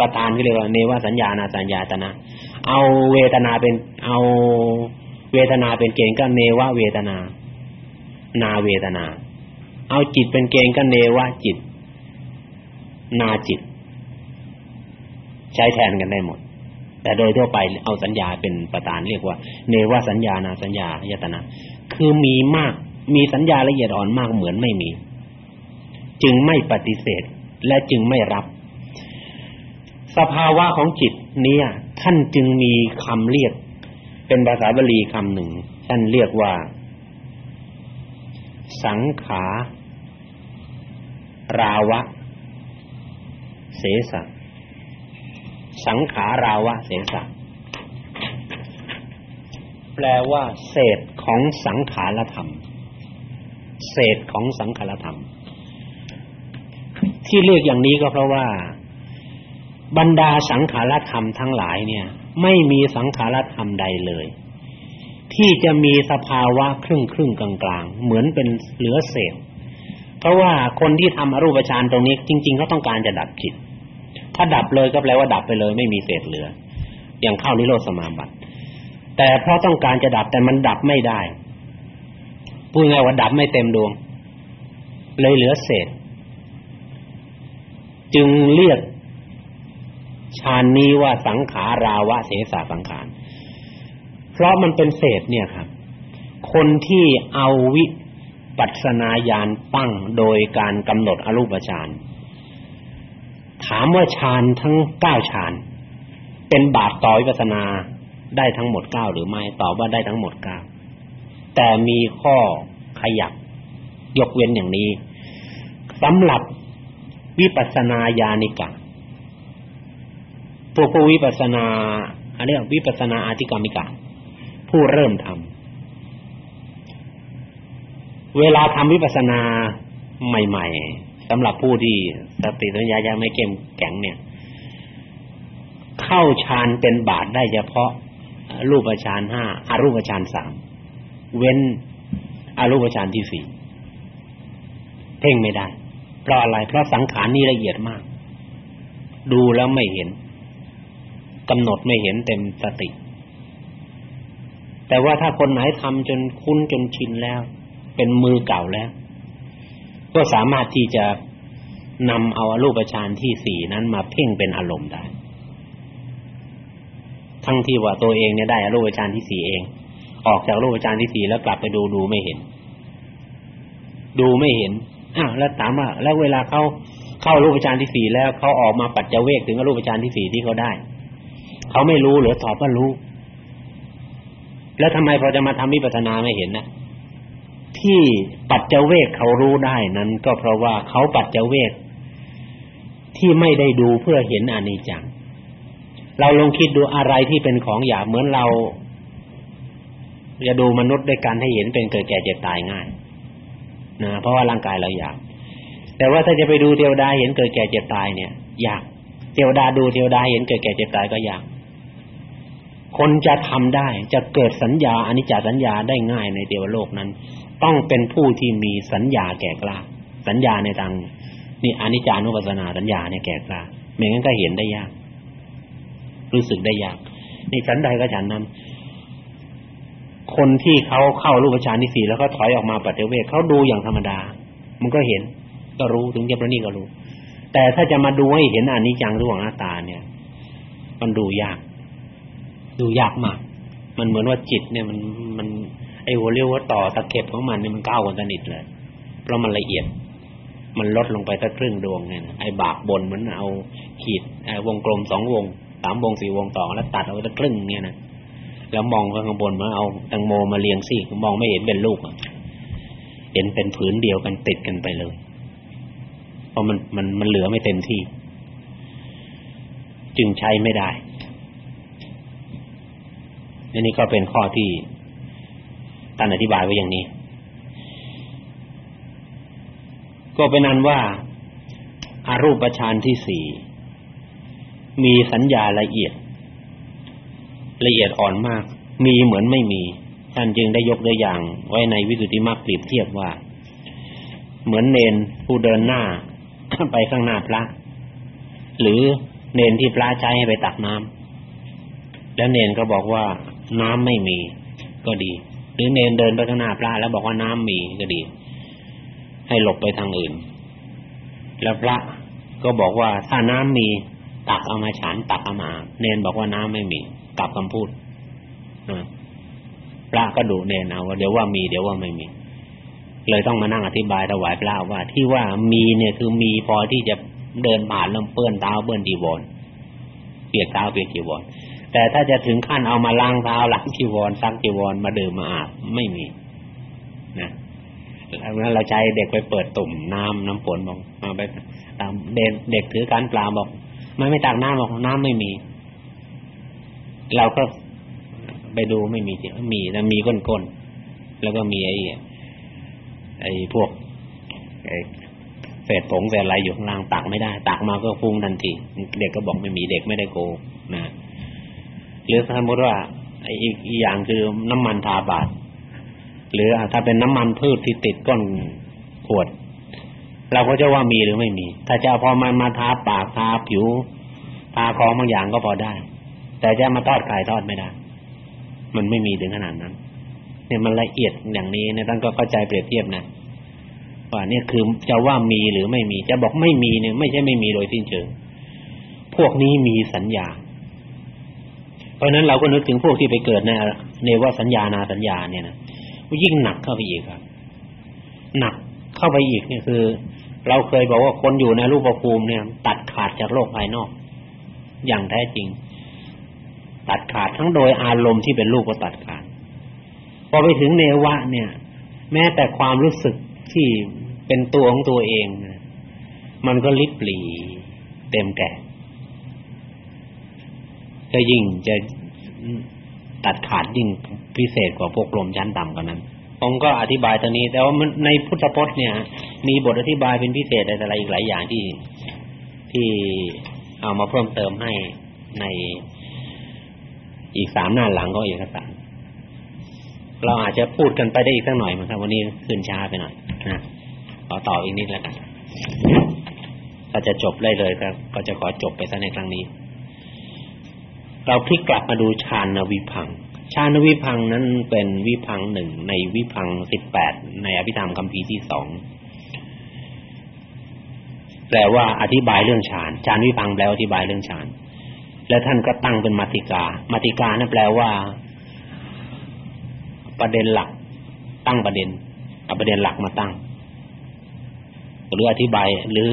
ประธานก็เรียกว่าเนวสัญญานาสัญญาตนะ เอาเวทนาเป็นเอาเวทนาเป็นเกณฑ์ก็เนวเวทนา นาเวทนา เอาจิตเป็นเกณฑ์ก็เนวจิต นาจิต ใช้แทนกันได้หมด แต่โดยทั่วไปเอาสัญญาเป็นประธานเรียกว่า เนวสัญญานาสัญญายตนะ คือมีมากมีสัญญาละเอียดอ่อนมากเหมือนไม่มี จึงไม่ปฏิเสธ และจึงไม่รับ สภาวะของจิตเนี่ยท่านจึงมีคำเรียก เป็นภาษาบาลีคำหนึ่ง ท่านเรียกว่า สังขาราวะ เสสะสังขาราวะ เสสะแปลว่า เศษของสังขารธรรม เศษของสังขารธรรม ที่เรียกอย่างนี้ก็เพราะว่า บรรดาสังขารธรรมทั้งหลายเนี่ย ไม่มีสังขารธรรมใดเลย ที่จะมีสภาวะครึ่งครึ่งกลางกลางเหมือนเป็นเหลือเศษเพราะว่าคนที่ทำอรูปฌานตรงนี้ จริงๆเขาต้องการจะดับจิต ถ้าดับเลยก็แปลว่าดับไปเลย ไม่มีเศษเหลือ อย่างเข้านิโรธสมาบัติแต่เพราะต้องการจะดับแต่มันดับไม่ได้พูดง่ายว่าดับไม่เต็มดวง เลยเหลือเศษ จึงเรียกฌานนี้ว่าสังขาราวะเสสาสังขาร เพราะมันเป็นเศษเนี่ยครับ คนที่เอาวิปัสนาญาณตั้งโดยการกำหนดอรูปฌานถามว่าฌานทั้งเก้าฌานเป็นบาตต่อวิปัสนาได้ทั้งหมดเก้าหรือไม่ตอบว่าได้ทั้งหมดเก้าแต่มีข้อขยับยกเว้นอย่างนี้สำหรับ วิปัสสนาญาณิกะผู้ผู้วิปัสสนาอันนี้วิปัสสนาอาธิกรรมิกะ ผู้เริ่มทำเวลาทำวิปัสสนาใหม่ ๆสำหรับผู้ที่สติสัญญายังไม่เข้มแข็งเนี่ย เข้าฌานเป็นบาทได้เฉพาะรูปฌานห้าอารูปฌานสามเว้นอารูปฌานที่สี่เพ่งไม่ได้ เพราะอะไรเพราะสังขารนี่ละเอียดมาก ดูแล้วไม่เห็นกำหนดไม่เห็นเต็มสติ แต่ว่าถ้าคนไหนทำจนคุ้นจนชินแล้ว เป็นมือเก่าแล้ว ก็สามารถที่จะนำเอาอรูปฌานที่สี่นั้นมาเพ่งเป็นอารมณ์ได้ ทั้งที่ว่าตัวเองเนี่ยได้อรูปฌานที่สี่เอง ออกจากรูปฌานที่สี่แล้วกลับไปดูดูไม่เห็น ดูไม่เห็น อ้าวแล้วถามว่าแล้วเวลาเขาเข้ารูปฌานที่สี่แล้วเขาออกมาปัจเจเวกถึงรูปฌานที่สี่ที่เขาได้เขาไม่รู้หรือตอบว่ารู้ แล้วทำไมพอจะมาทำวิปัสสนาไม่เห็นนะที่ปัจเจเวกเขารู้ได้นั้น ก็เพราะว่าเขาปัจเจเวกที่ไม่ได้ดูเพื่อเห็นอนิจจังเราลองคิดดูอะไรที่เป็นของหยาบเหมือนเราจะดูมนุษย์ด้วยกันให้เห็นเป็นเกิดแก่เจ็บตายง่าย นะเพราะว่าร่างกายเราหยาบแต่ว่าถ้าจะไปดูเทวดาเห็นเกิดแก่เจ็บตายเนี่ยอยากเทวดาดูเทวดาเห็นเกิดแก่เจ็บตายก็อยากคนจะทำได้จะเกิดสัญญาอนิจจสัญญาได้ง่ายในเทวโลกนั้น ต้องเป็นผู้ที่มีสัญญาแก่กล้าสัญญาในทางนี่อนิจจานุปัสสนาสัญญาเนี่ยแก่กล้าไม่งั้นก็เห็นได้ยาก รู้สึกได้ยากนี่ฉันใดก็ฉันนั้น คนที่เขาเข้ารูปฌานที่สี่แล้วก็ถอยออกมาปฏิเวทเขาดูอย่างธรรมดา มันก็เห็น ก็รู้ถึงจะประณีก็รู้ แต่ถ้าจะมาดูให้เห็นอนิจจังระหว่างหน้าตาเนี่ย มันดูยาก ดูยากมาก มันเหมือนว่าจิตเนี่ยมันมันไอ้หัวเรียวว่าต่อตะเข็บของมันเนี่ยมันก้าวกันสนิทเลยเพราะมันละเอียด มันลดลงไปสักครึ่งดวงเนี่ยไอ้บากบนมันเอาขีดไอ้วงกลมสองวงสามวงสี่วงต่อแล้วตัดเอาสักครึ่งเนี่ยนะ แล้วมองข้างบนมันเอาตังโมมาเรียงซี่มองไม่เห็นเป็นลูกเห็นเป็นผืนเดียวกันติดกันไปเลย เพราะมันมันมันเหลือไม่เต็มที่ จึงใช้ไม่ได้อันนี้ก็เป็นข้อที่ท่านอธิบายไว้อย่างนี้ ก็เป็นนั้นว่าอารูปฌานที่สี่มีสัญญาละเอียด ละเอียดอ่อนมาก มีเหมือนไม่มี ท่านจึงได้ยกตัวอย่าง ไว้ในวิสุทธิมรรคเปรียบเทียบว่า เหมือนเนนผู้เดินหน้าไปข้างหน้าพระ หรือเนนที่พระใช้ให้ไปตักน้ำแล้วเนนก็บอกว่าน้ำไม่มี ก็ดี หรือเนนเดินไปข้างหน้าพระแล้วบอกว่าน้ำมีก็ดี ให้หลบไปทางอื่น แล้วพระก็บอกว่าถ้าน้ำมีตักเอามาฉันตักเอามา เนนบอกว่าน้ำไม่มี กลับคำพูดพระก็ดูเนนเอาว่าเดี๋ยวว่ามีเดี๋ยวว่าไม่มี เลยต้องมานั่งอธิบายถวายพระว่า ที่ว่ามีเนี่ยคือมีพอที่จะเดินผ่านลำเปื้อนเท้าเปื้อนจีวรเปียกเท้าเปียกจีวรแต่ถ้าจะถึงขั้นเอามาล้างเท้าล้างจีวรซักจีวรมาดื่มมาอาบไม่มีนะแล้วเราใช้เด็กไปเปิดตุ่มน้ำน้ำฝนบอกมาไปตามเด็กเด็กถือการปลาบอกไม่ไม่ตักน้ำบอกน้ำไม่มี เราก็ไปดูไม่มีจริงมีแต่มีก้นๆแล้วก็มีไอ้ไอ้พวกไอ้เศษผงเศษอะไรอยู่ข้างล่างตักไม่ได้ตักมาก็ฟุ้งทันทีเด็กก็บอกไม่มีเด็กไม่ได้โกนะหรือสมมติว่าอีกอย่างคือน้ำมันทาบาทหรือถ้าเป็นน้ำมันพืชที่ติดก้นขวด เราก็จะว่ามีหรือไม่มี ถ้าจะเอาพอมันมาทาปากทาผิวทาคองบางอย่างก็พอได้ แต่จะมาทอดไก่ทอดไม่ได้ มันไม่มีถึงขนาดนั้น เนี่ยมันละเอียดอย่างนี้เนี่ยท่านก็เข้าใจเปรียบเทียบนะว่าเนี่ยคือจะว่ามีหรือไม่มี จะบอกไม่มีเนี่ยไม่ใช่ไม่มีโดยสิ้นเชิงพวกนี้มีสัญญา เพราะนั้นเราก็นึกถึงพวกที่ไปเกิดในในว่าสัญญานาสัญญาเนี่ยนะยิ่งหนักเข้าไปอีกครับ หนักเข้าไปอีกเนี่ยคือ เราเคยบอกว่าคนอยู่ในรูปภูมิเนี่ย ตัดขาดจากโลกภายนอก อย่างแท้จริง ตัดขาดทั้งโดยอารมณ์ที่เป็นรูปก็ตัดขาดพอไปถึงเนวะเนี่ย แม้แต่ความรู้สึกที่เป็นตัวของตัวเอง มันก็ลิบหลีเต็มแก่ก็ยิ่งจะตัดขาดยิ่งพิเศษกว่าพวกลมชั้นต่ำกว่านั้นผมก็อธิบายตรงนี้ แต่ว่ามันในพุทธพจน์เนี่ย มีบทอธิบายเป็นพิเศษอะไรอีกหลายอย่างที่ที่เอามาเพิ่มเติมให้ใน อีกสามหน้าหลังก็เอกสารเราอาจจะพูดกันไปได้อีกสักหน่อยมั้งครับวันนี้ขึ้นช้าไปหน่อยนะขอต่ออีกนิดแล้วกันถ้าจะจบได้เลยก็ก็จะขอจบไปซะในครั้งนี้ เราพลิกกลับมาดูฌานวิพังฌานวิพังนั้นเป็นวิพังหนึ่งในวิพังสิบแปดในอภิธรรมคัมภีร์ที่สองแปลว่าอธิบายเรื่องฌานฌานวิพังแปลอธิบายเรื่องฌาน และท่านก็ตั้งเป็นมาติกามาติกานั่นแปลว่า ประเด็นหลัก ตั้งประเด็นเอาประเด็นหลักมาตั้งหรืออธิบายหรือ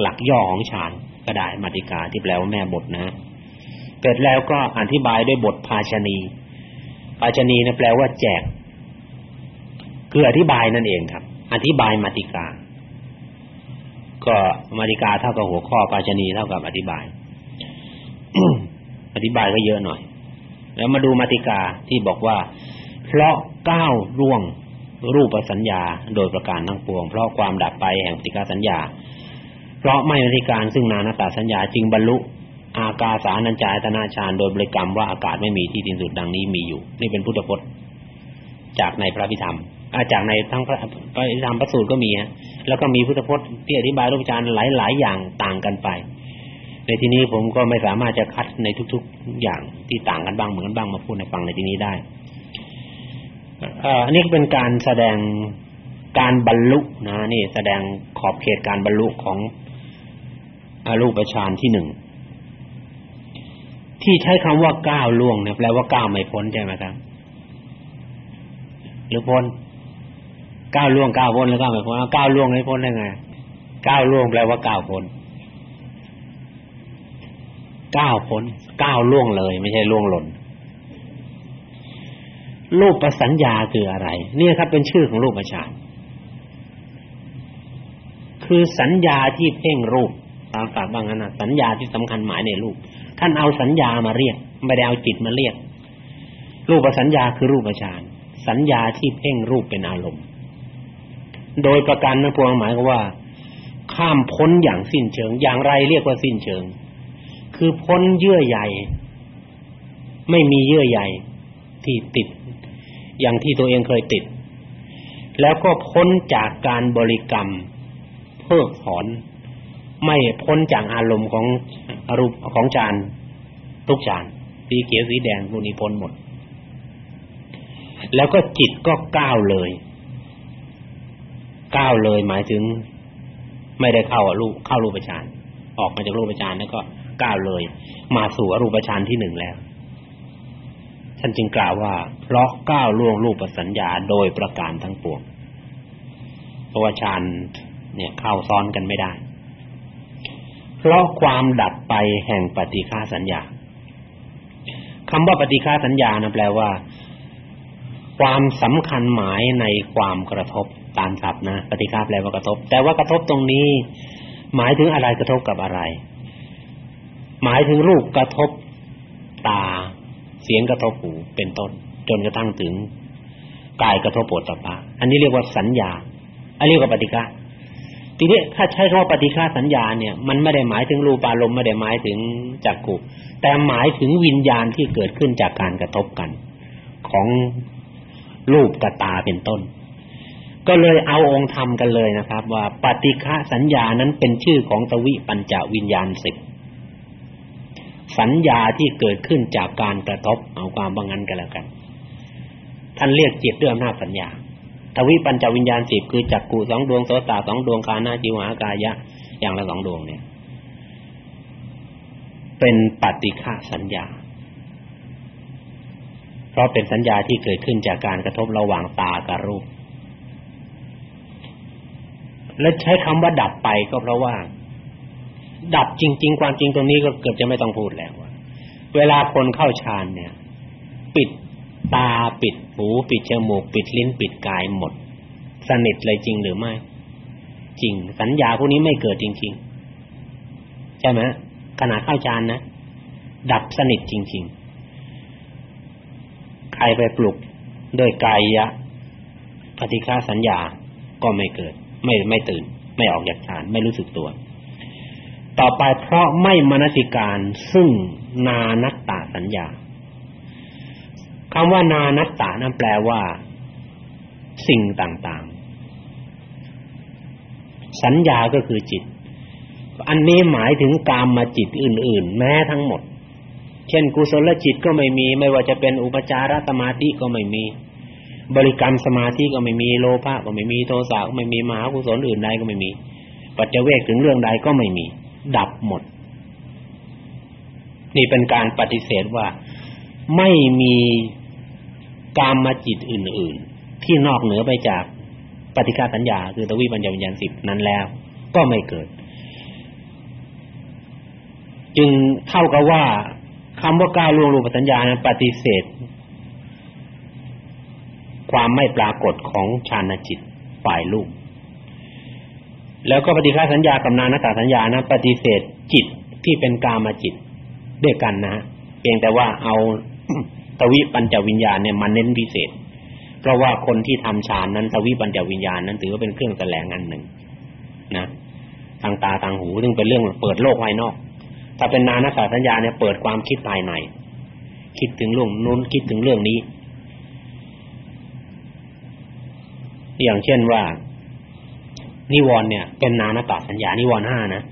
หลักย่อของฌานก็ได้มาติกาที่แปลว่าแม่บทนะเสร็จแล้วก็อธิบายด้วยบทภาชณีภาชณีนะแปลว่าแจก คืออธิบายนั่นเองครับ อธิบายมาติกา ก็มาติกาเท่ากับหัวข้อภาชณีเท่ากับอธิบาย อธิบายก็เยอะหน่อย แล้วมาดูมาติกาที่บอกว่า เพราะก้าวร่วงรูปสัญญาโดยประการทั้งปวง เพราะความดับไปแห่งปฏิกาสัญญา เพราะไม่ปฏิการซึ่งนานาตาสัญญาจึงบรรลุอากาสานัญจายตนาฌานโดยบริกรรมว่าอากาศไม่มีที่สิ้นสุดดังนี้มีอยู่ นี่เป็นพุทธพจน์จากในพระพิธรรมอาจากในทั้งพระพระพิธรรมพระสูตรก็มีฮะแล้วก็มีพุทธพจน์ที่อธิบายรูปฌานหลายๆอย่างต่างกันไป ในที่นี้ผมก็ไม่สามารถจะคัดในทุก ๆ อย่างที่ต่างกันบ้างเหมือนกันบ้างมาพูดในฟังในที่นี้ได้อันนี้เป็นการแสดงการบรรลุนะนี่แสดงขอบเขตการบรรลุของอรูปฌานที่หนึ่งที่ใช้คำว่าก้าวล่วงเนี่ยแปลว่าก้าวไม่พ้นใช่ไหมครับหรือพ้นก้าวล่วงก้าวพ้นแล้วก้าวไม่พ้นก้าวล่วงไม่พ้นได้ไงก้าวล่วงแปลว่าก้าวพ้น ก้าวพ้นก้าวล่วงเลย ไม่ใช่ล่วงหล่นรูปประสัญญาคืออะไร เนี่ยครับเป็นชื่อของรูปประชานคือสัญญาที่เพ่งรูปตามฝากบางนะสัญญาที่สำคัญหมายในรูป ท่านเอาสัญญามาเรียก ไม่ได้เอาจิตมาเรียก รูปสัญญาคือรูปฌานสัญญาที่เพ่งรูปเป็นอารมณ์ โดยประการนั้นพวงหมายก็ว่า ข้ามพ้นอย่างสิ้นเชิง อย่างไรเรียกว่าสิ้นเชิง คือพ้นเยื่อใยไม่มีเยื่อใยที่ติด อย่างที่ตัวเองเคยติด แล้วก็พ้นจากการบริกรรม เพิกถอน ไม่พ้นจากอารมณ์ของอรูปของจานทุกจานสีเขียวสีแดงพวกนี้พ้นหมด แล้วก็จิตก็ก้าวเลย ก้าวเลยหมายถึง ไม่ได้เข้ารูปเข้ารูปฌานออกมาจากรูปฌานแล้วก็ ก้าเลย มาสู่อรูปฌานที่หนึ่งแล้วท่านจึงกล่าวว่าเพราะก้าวล่วงรูปสัญญาโดยประการทั้งปวงเพราะว่าฌานเนี่ยเข้าซ้อนกันไม่ได้ เพราะความดับไปแห่งปฏิฆาสัญญาคำว่าปฏิฆาสัญญานะแปลว่า ความสำคัญหมายในความกระทบตามศัพท์นะปฏิฆาแปลว่ากระทบ แต่ว่ากระทบตรงนี้ หมายถึงอะไรกระทบกับอะไร หมายถึงรูปกระทบตา เสียงกระทบหูเป็นต้นจนกระทั่งถึงกายกระทบปวดตาอันนี้เรียกว่าสัญญา อันนี้ก็ปฏิฆาทีนี้ถ้าใช้คำว่าปฏิฆาสัญญาเนี่ยมันไม่ได้หมายถึงรูปารมณ์ไม่ได้หมายถึงจักขุแต่หมายถึงวิญญาณที่เกิดขึ้นจากการกระทบกัน ของรูปกตาเป็นต้น ก็เลยเอาองค์ธรรมกันเลยนะครับ ว่าปฏิฆาสัญญานั้นเป็นชื่อของตวิปัญจวิญญาณสิบ สัญญาที่เกิดขึ้นจากการกระทบเอาความบางงั้นกันแล้วกัน ท่านเรียกจิตด้วยอำนาจสัญญาทวิปัญจวิญญาณสิบคือจักกุสองดวงโสตาสองดวงคานาจิวหากายะ อย่างละสองดวงเนี่ย เป็นปฏิฆาสัญญา เพราะเป็นสัญญาที่เกิดขึ้นจากการกระทบระหว่างตากับรูป และใช้คำว่าดับไปก็เพราะว่า ดับจริง ๆ ความจริงตรงนี้ก็เกือบจะไม่ต้องพูดแล้วเวลาคนเข้าฌานเนี่ย ปิดตาปิดหูปิดจมูกปิดลิ้นปิดกายหมด สนิทเลยจริงหรือไม่ จริง สัญญาพวกนี้ไม่เกิดจริง ๆ ใช่ไหมขณะเข้าฌานนะดับสนิทจริง ๆ ใครไปปลุกด้วยกายะปฏิฆาสัญญาก็ไม่เกิด ไม่ไม่ตื่น ไม่ออกจากฌาน ไม่รู้สึกตัว ต่อไปเพราะไม่มนสิการซึ่งนานัตตาสัญญาคำว่านานัตตานั้นแปลว่า สิ่งต่างๆ สัญญาก็คือจิต อันนี้หมายถึงกามมาจิตอื่น ๆ แม้ทั้งหมด เช่น กุศลจิตก็ไม่มี ไม่ว่าจะเป็นอุปจารสมาธิก็ไม่มี บริกรรมสมาธิก็ไม่มีโลภะก็ไม่มีโทสะก็ไม่มีมหากุศลอื่นใดก็ไม่มี ปัจเจเวกถึงเรื่องใดก็ไม่มี ดับหมด นี่เป็นการปฏิเสธว่าไม่มีกามมาจิตอื่น ๆ ที่นอกเหนือไปจากปฏิฆาสัญญา คือตวิปัญญาวิญญาณสิบนั้นแล้ว ก็ไม่เกิด จึงเท่ากับว่าคำว่าก้าวล่วงรูปสัญญานั้นปฏิเสธ ความไม่ปรากฏของฌานจิตฝ่ายรูป แล้วก็ปฏิฆาสัญญากับนานาตสัญญานะปฏิเสธจิตที่เป็นกามาจิตด้วยกันนะเพียงแต่ว่าเอาทวิปัญจวิญญาณเนี่ยมันเน้นพิเศษ เพราะว่าคนที่ทำฌานนั้นทวิปัญจวิญญาณนั้นถือว่าเป็นเครื่องแสลงอันหนึ่งนะทางตาทางหูซึ่งเป็นเรื่องเปิดโลกภายนอก ถ้าเป็นนานาสาสัญญาเนี่ยเปิดความคิดภายในคิดถึงเรื่องนู้นคิดถึงเรื่องนี้ อย่างเช่นว่า นิวรณ์เนี่ย เป็นนานาสัญญานิวรณ์ห้านะ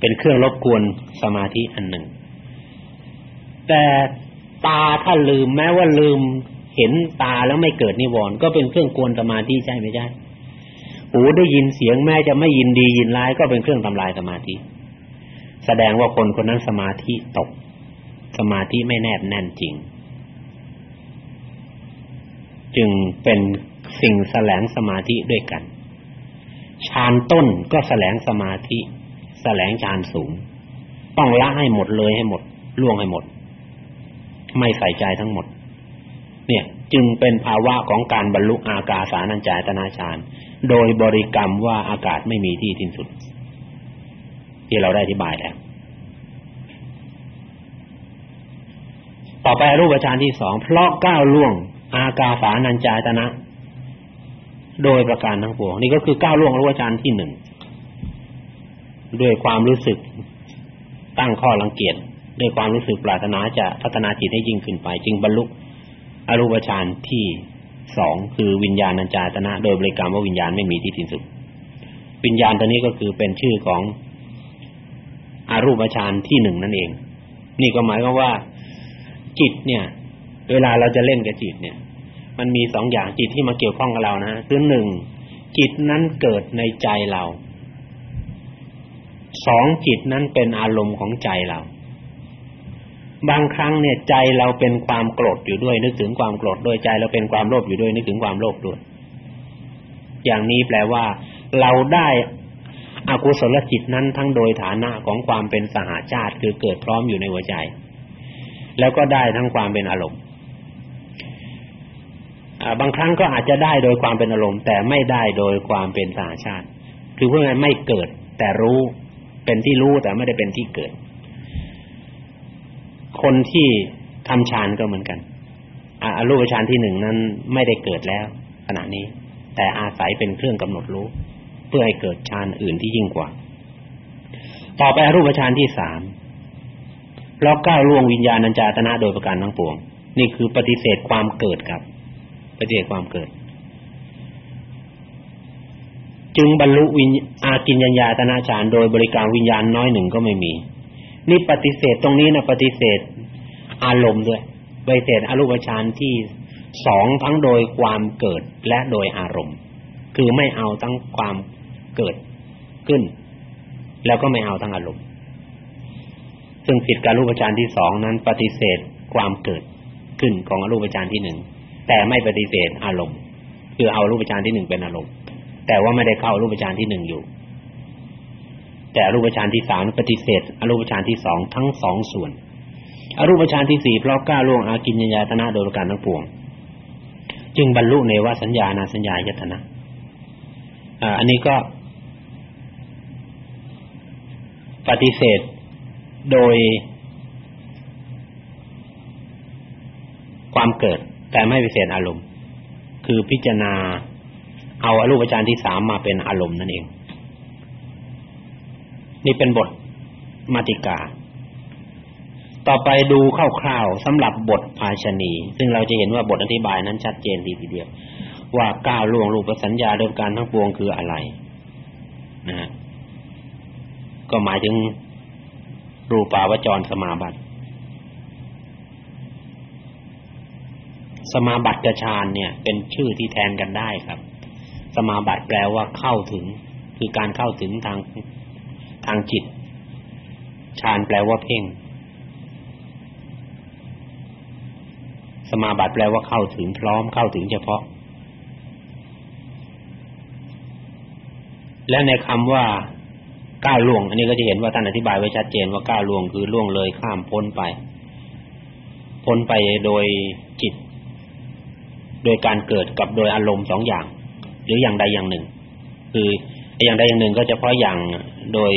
เป็นเครื่องรบกวนสมาธิอันหนึ่ง แต่ตาถ้าลืมแม้ว่าลืมเห็นตาแล้วไม่เกิดนิวรณ์ก็เป็นเครื่องกวนสมาธิใช่ไหมใช่หูได้ยินเสียงแม้จะไม่ยินดียินร้ายก็เป็นเครื่องทำลายสมาธิ แสดงว่าคนคนนั้นสมาธิตก สมาธิไม่แนบแน่นจริง จึงเป็นสิ่งแสลงสมาธิด้วยกัน ฌานต้นก็แสลงสมาธิ แสลงฌานสูง ต้องละให้หมดเลยให้หมด ล่วงให้หมด ไม่ใส่ใจทั้งหมด เนี่ย จึงเป็นภาวะของการบรรลุอากาสานัญจายตนาฌานโดยบริกรรมว่าอากาศไม่มีที่สิ้นสุด ที่เราได้อธิบายแล้วต่อไปรูปฌานที่สองเพราะก้าวล่วง อากาสานัญจายตนะ โดยประการทั้งปวงนี่ก็คือก้าวล่วงรูปฌานที่หนึ่งด้วยความรู้สึกตั้งข้อรังเกียจด้วยความรู้สึกปรารถนาจะพัฒนาจิตให้ยิ่งขึ้นไป จึงบรรลุอรูปฌานที่สองคือวิญญาณัญจาตนะ โดยบริกรรมว่าวิญญาณไม่มีที่สิ้นสุดวิญญาณตัวนี้ก็คือเป็นชื่อของอารูปฌานที่หนึ่งนั่นเอง นี่ก็หมายความว่า จิตเนี่ย เวลาเราจะเล่นกับจิตเนี่ย มันมีสองอย่างจิตที่มาเกี่ยวข้องกับเรานะคือหนึ่งจิตนั้นเกิดในใจเราสองจิตนั้นเป็นอารมณ์ของใจเรา บางครั้งเนี่ยใจเราเป็นความโกรธอยู่ด้วย นึกถึงความโกรธด้วยใจเราเป็นความโลภอยู่ด้วยนึกถึงความโลภด้วย อย่างนี้แปลว่า เราได้อกุศลจิตนั้นทั้งโดยฐานะของความเป็นสหาชาติคือเกิดพร้อมอยู่ในหัวใจ แล้วก็ได้ทั้งความเป็นอารมณ์ บางครั้งก็อาจจะได้โดยความเป็นอารมณ์ แต่ไม่ได้โดยความเป็นสาชาติ คือเพื่อไม่เกิด แต่รู้เป็นที่รู้แต่ไม่ได้เป็นที่เกิด คนที่ทำฌานก็เหมือนกันอารูปฌานที่หนึ่งนั้นไม่ได้เกิดแล้วขณะนี้ แต่อาศัยเป็นเครื่องกำหนดรู้ เพื่อให้เกิดฌานอื่นที่ยิ่งกว่า ต่อไปอรูปฌานที่สามเราก้าวล่วงวิญญาณัญจาตนะโดยประการทั้งปวง นี่คือปฏิเสธความเกิดครับ ปฏิเสธความเกิด จึงบรรลุวิญอากินยัญญาตนาฌานโดยบริการวิญญาณน้อยหนึ่งก็ไม่มี นี่ปฏิเสธตรงนี้นะปฏิเสธอารมณ์ด้วยปฏิเสธอรูปฌานที่สองทั้งโดยความเกิดและโดยอารมณ์ คือไม่เอาทั้งความเกิดขึ้น แล้วก็ไม่เอาทั้งอารมณ์ ซึ่งผิดการรูปฌานที่สองนั้นปฏิเสธความเกิดขึ้นของอรูปฌานที่หนึ่ง แต่ไม่ปฏิเสธอารมณ์ คือเอารูปฌานที่หนึ่งเป็นอารมณ์ แต่ว่าไม่ได้เข้ารูปฌานที่หนึ่งอยู่ แต่รูปฌานที่สามปฏิเสธอรูปฌานที่สองทั้งสองส่วนอรูปฌานที่สี่เพราะกล้าล่วงอากินญญาตนะโดยประการทั้งปวง จึงบรรลุในว่าสัญญานาสัญญายตนะอันนี้ก็ปฏิเสธโดยความเกิด แต่ไม่ปฏิเสธอารมณ์ คือพิจารณาเอาอรูปฌานที่สามมาเป็นอารมณ์นั่นเอง นี่เป็นบทมาติกา ต่อไปดูคร่าวๆสำหรับบทภาชณี ซึ่งเราจะเห็นว่าบทอธิบายนั้นชัดเจนดีทีเดียว ว่าก้าวล่วงรูปสัญญาโดยการทั้งปวงคืออะไรนะฮะก็หมายถึงรูปาวจรสมาบัติ สมาบัติฌานเนี่ย เป็นชื่อที่แทนกันได้ครับ สมาบัติแปลว่าเข้าถึง คือการเข้าถึงทางทางจิตฌานแปลว่าเพ่ง สมาบัติแปลว่าเข้าถึงพร้อมเข้าถึงเฉพาะ และในคำว่าก้าวล่วง อันนี้ก็จะเห็นว่าท่านอธิบายไว้ชัดเจนว่าก้าวล่วงคือล่วงเลยข้ามพ้นไป พ้นไปโดยจิต โดยการเกิดกับโดยอารมณ์สองอย่าง หรืออย่างใดอย่างหนึ่ง คืออย่างใดอย่างหนึ่งก็จะเพราะอย่างโดย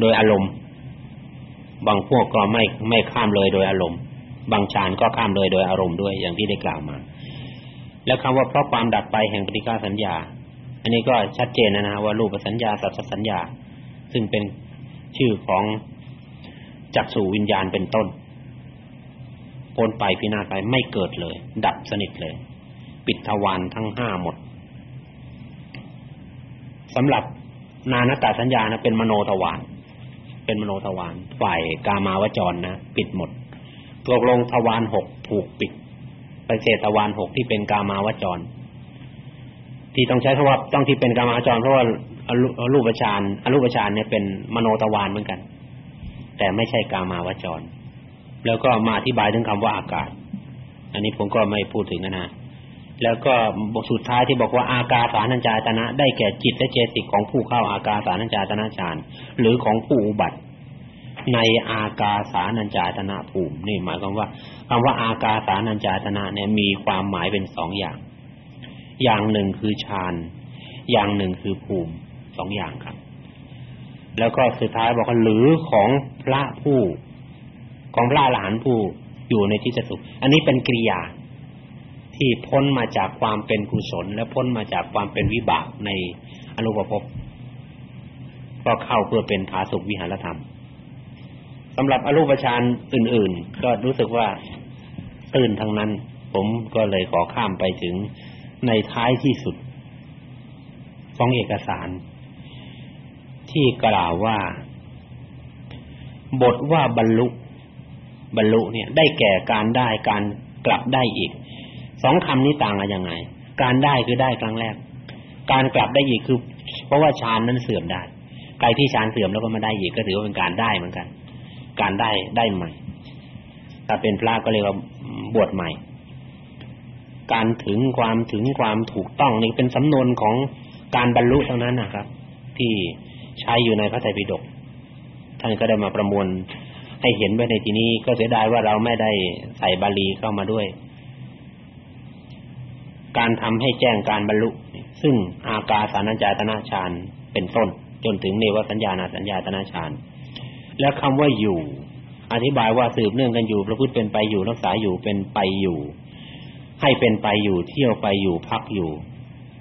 โดยอารมณ์ บางพวกก็ไม่ไม่ข้ามเลยโดยอารมณ์ บางฌานก็ข้ามเลยโดยอารมณ์ด้วยอย่างที่ได้กล่าวมา แล้วคำว่าเพราะความดับไปแห่งปฏิฆาสัญญา อันนี้ก็ชัดเจนนะนะว่ารูปสัญญาสัจสัญญา ซึ่งเป็นชื่อของจักสู่วิญญาณเป็นต้น พ้นไปพินาศไปไม่เกิดเลย ดับสนิทเลย ปิดทวารทั้งห้าหมดสำหรับนานตาสัญญานะเป็นมโนทวารเป็นมโนทวารฝ่ายกามาวจรนะปิดหมดตกลงทวารหกถูกปิดไปเศษทวารหกที่เป็นกามาวจร ที่ต้องใช้คำว่าต้องที่เป็นกามาวจรเพราะว่าอรูปฌานอรูปฌานเนี่ยเป็นมโนทวารเหมือนกัน แต่ไม่ใช่กามาวจร แล้วก็มาอธิบายถึงคำว่าอากาศ อันนี้ผมก็ไม่พูดถึงนะนะแล้วก็บทสุดท้ายที่บอกว่าอากาสานัญจายตนะ ได้แก่จิตและเจสิกของผู้เข้าอากาสานัญจายตนะฌานหรือของผู้อุบัติ ในอากาสานัญจายตนะภูมินี่หมายความว่าคำว่าอากาสานัญจายตนะเนี่ยมีความหมายเป็นสองอย่าง อย่างหนึ่งคือฌานอย่างหนึ่งคือภูมิสองอย่างครับ แล้วก็สุดท้ายบอกว่าหรือของพระผู้ ของพระหลานผู้อยู่ในที่สุข อันนี้เป็นกริยาที่พ้นมาจากความเป็นกุศล และพ้นมาจากความเป็นวิบากในอรูปภพก็เข้าเพื่อเป็นผาสุขวิหารธรรมสำหรับอรูปฌานอื่น ๆ ก็รู้สึกว่าตื่นทั้งนั้น ผมก็เลยขอข้ามไปถึงในท้ายที่สุดของเอกสาร ที่กล่าวว่า บทว่าบรรลุ บรรลุเนี่ย ได้แก่การได้การกลับได้อีกสองคำนี้ต่างกันยังไง การได้คือได้ครั้งแรก การกลับได้อีกคือ เพราะว่าฌานนั้นเสื่อมได้ใครที่ฌานเสื่อมแล้วก็มาได้อีกก็ถือว่าเป็นการได้เหมือนกัน การได้ได้ใหม่ถ้าเป็นพระก็เรียกว่าบวชใหม่ การถึงความถึงความถูกต้องนี่เป็นสำนวนของการบรรลุเท่านั้นนะครับ ที่ใช้อยู่ในพระไตรปิฎกท่านก็ได้มาประมวล ให้เห็นไว้ในที่นี้ก็เสียดายว่าเราไม่ได้ใส่บาลีเข้ามาด้วย การทำให้แจ้งการบรรลุ ซึ่งอากาสานัญจายตนาฌานเป็นต้น จนถึงเนวสัญญาณสัญญาตนาฌานแล้วคำว่าอยู่ อธิบายว่าสืบเนื่องกันอยู่ประพฤติเป็นไปอยู่รักษาอยู่เป็นไปอยู่ ให้เป็นไปอยู่เที่ยวไปอยู่พักอยู่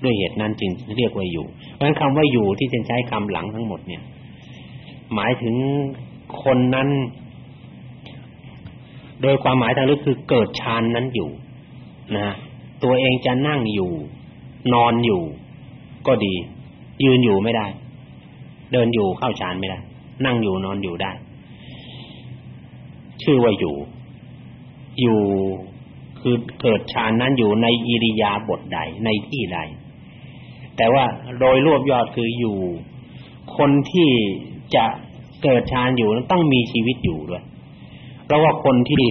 ด้วยเหตุนั้นจึงเรียกว่าอยู่ เพราะฉะนั้นคำว่าอยู่ที่จะใช้คำหลังทั้งหมดเนี่ย หมายถึงคนนั้น โดยความหมายทางลึกคือเกิดฌานนั้นอยู่นะตัวเองจะนั่งอยู่ นอนอยู่ ก็ดี ยืนอยู่ไม่ได้ เดินอยู่เข้าฌานไม่ได้ นั่งอยู่นอนอยู่ได้ ชื่อว่าอยู่ อยู่คือเกิดฌานนั้นอยู่ในอิริยาบถใดในที่ใดแต่ว่าโดยรวบยอดคืออยู่ คนที่จะเกิดฌานอยู่นั้นต้องมีชีวิตอยู่ด้วย เพราะว่าคนที่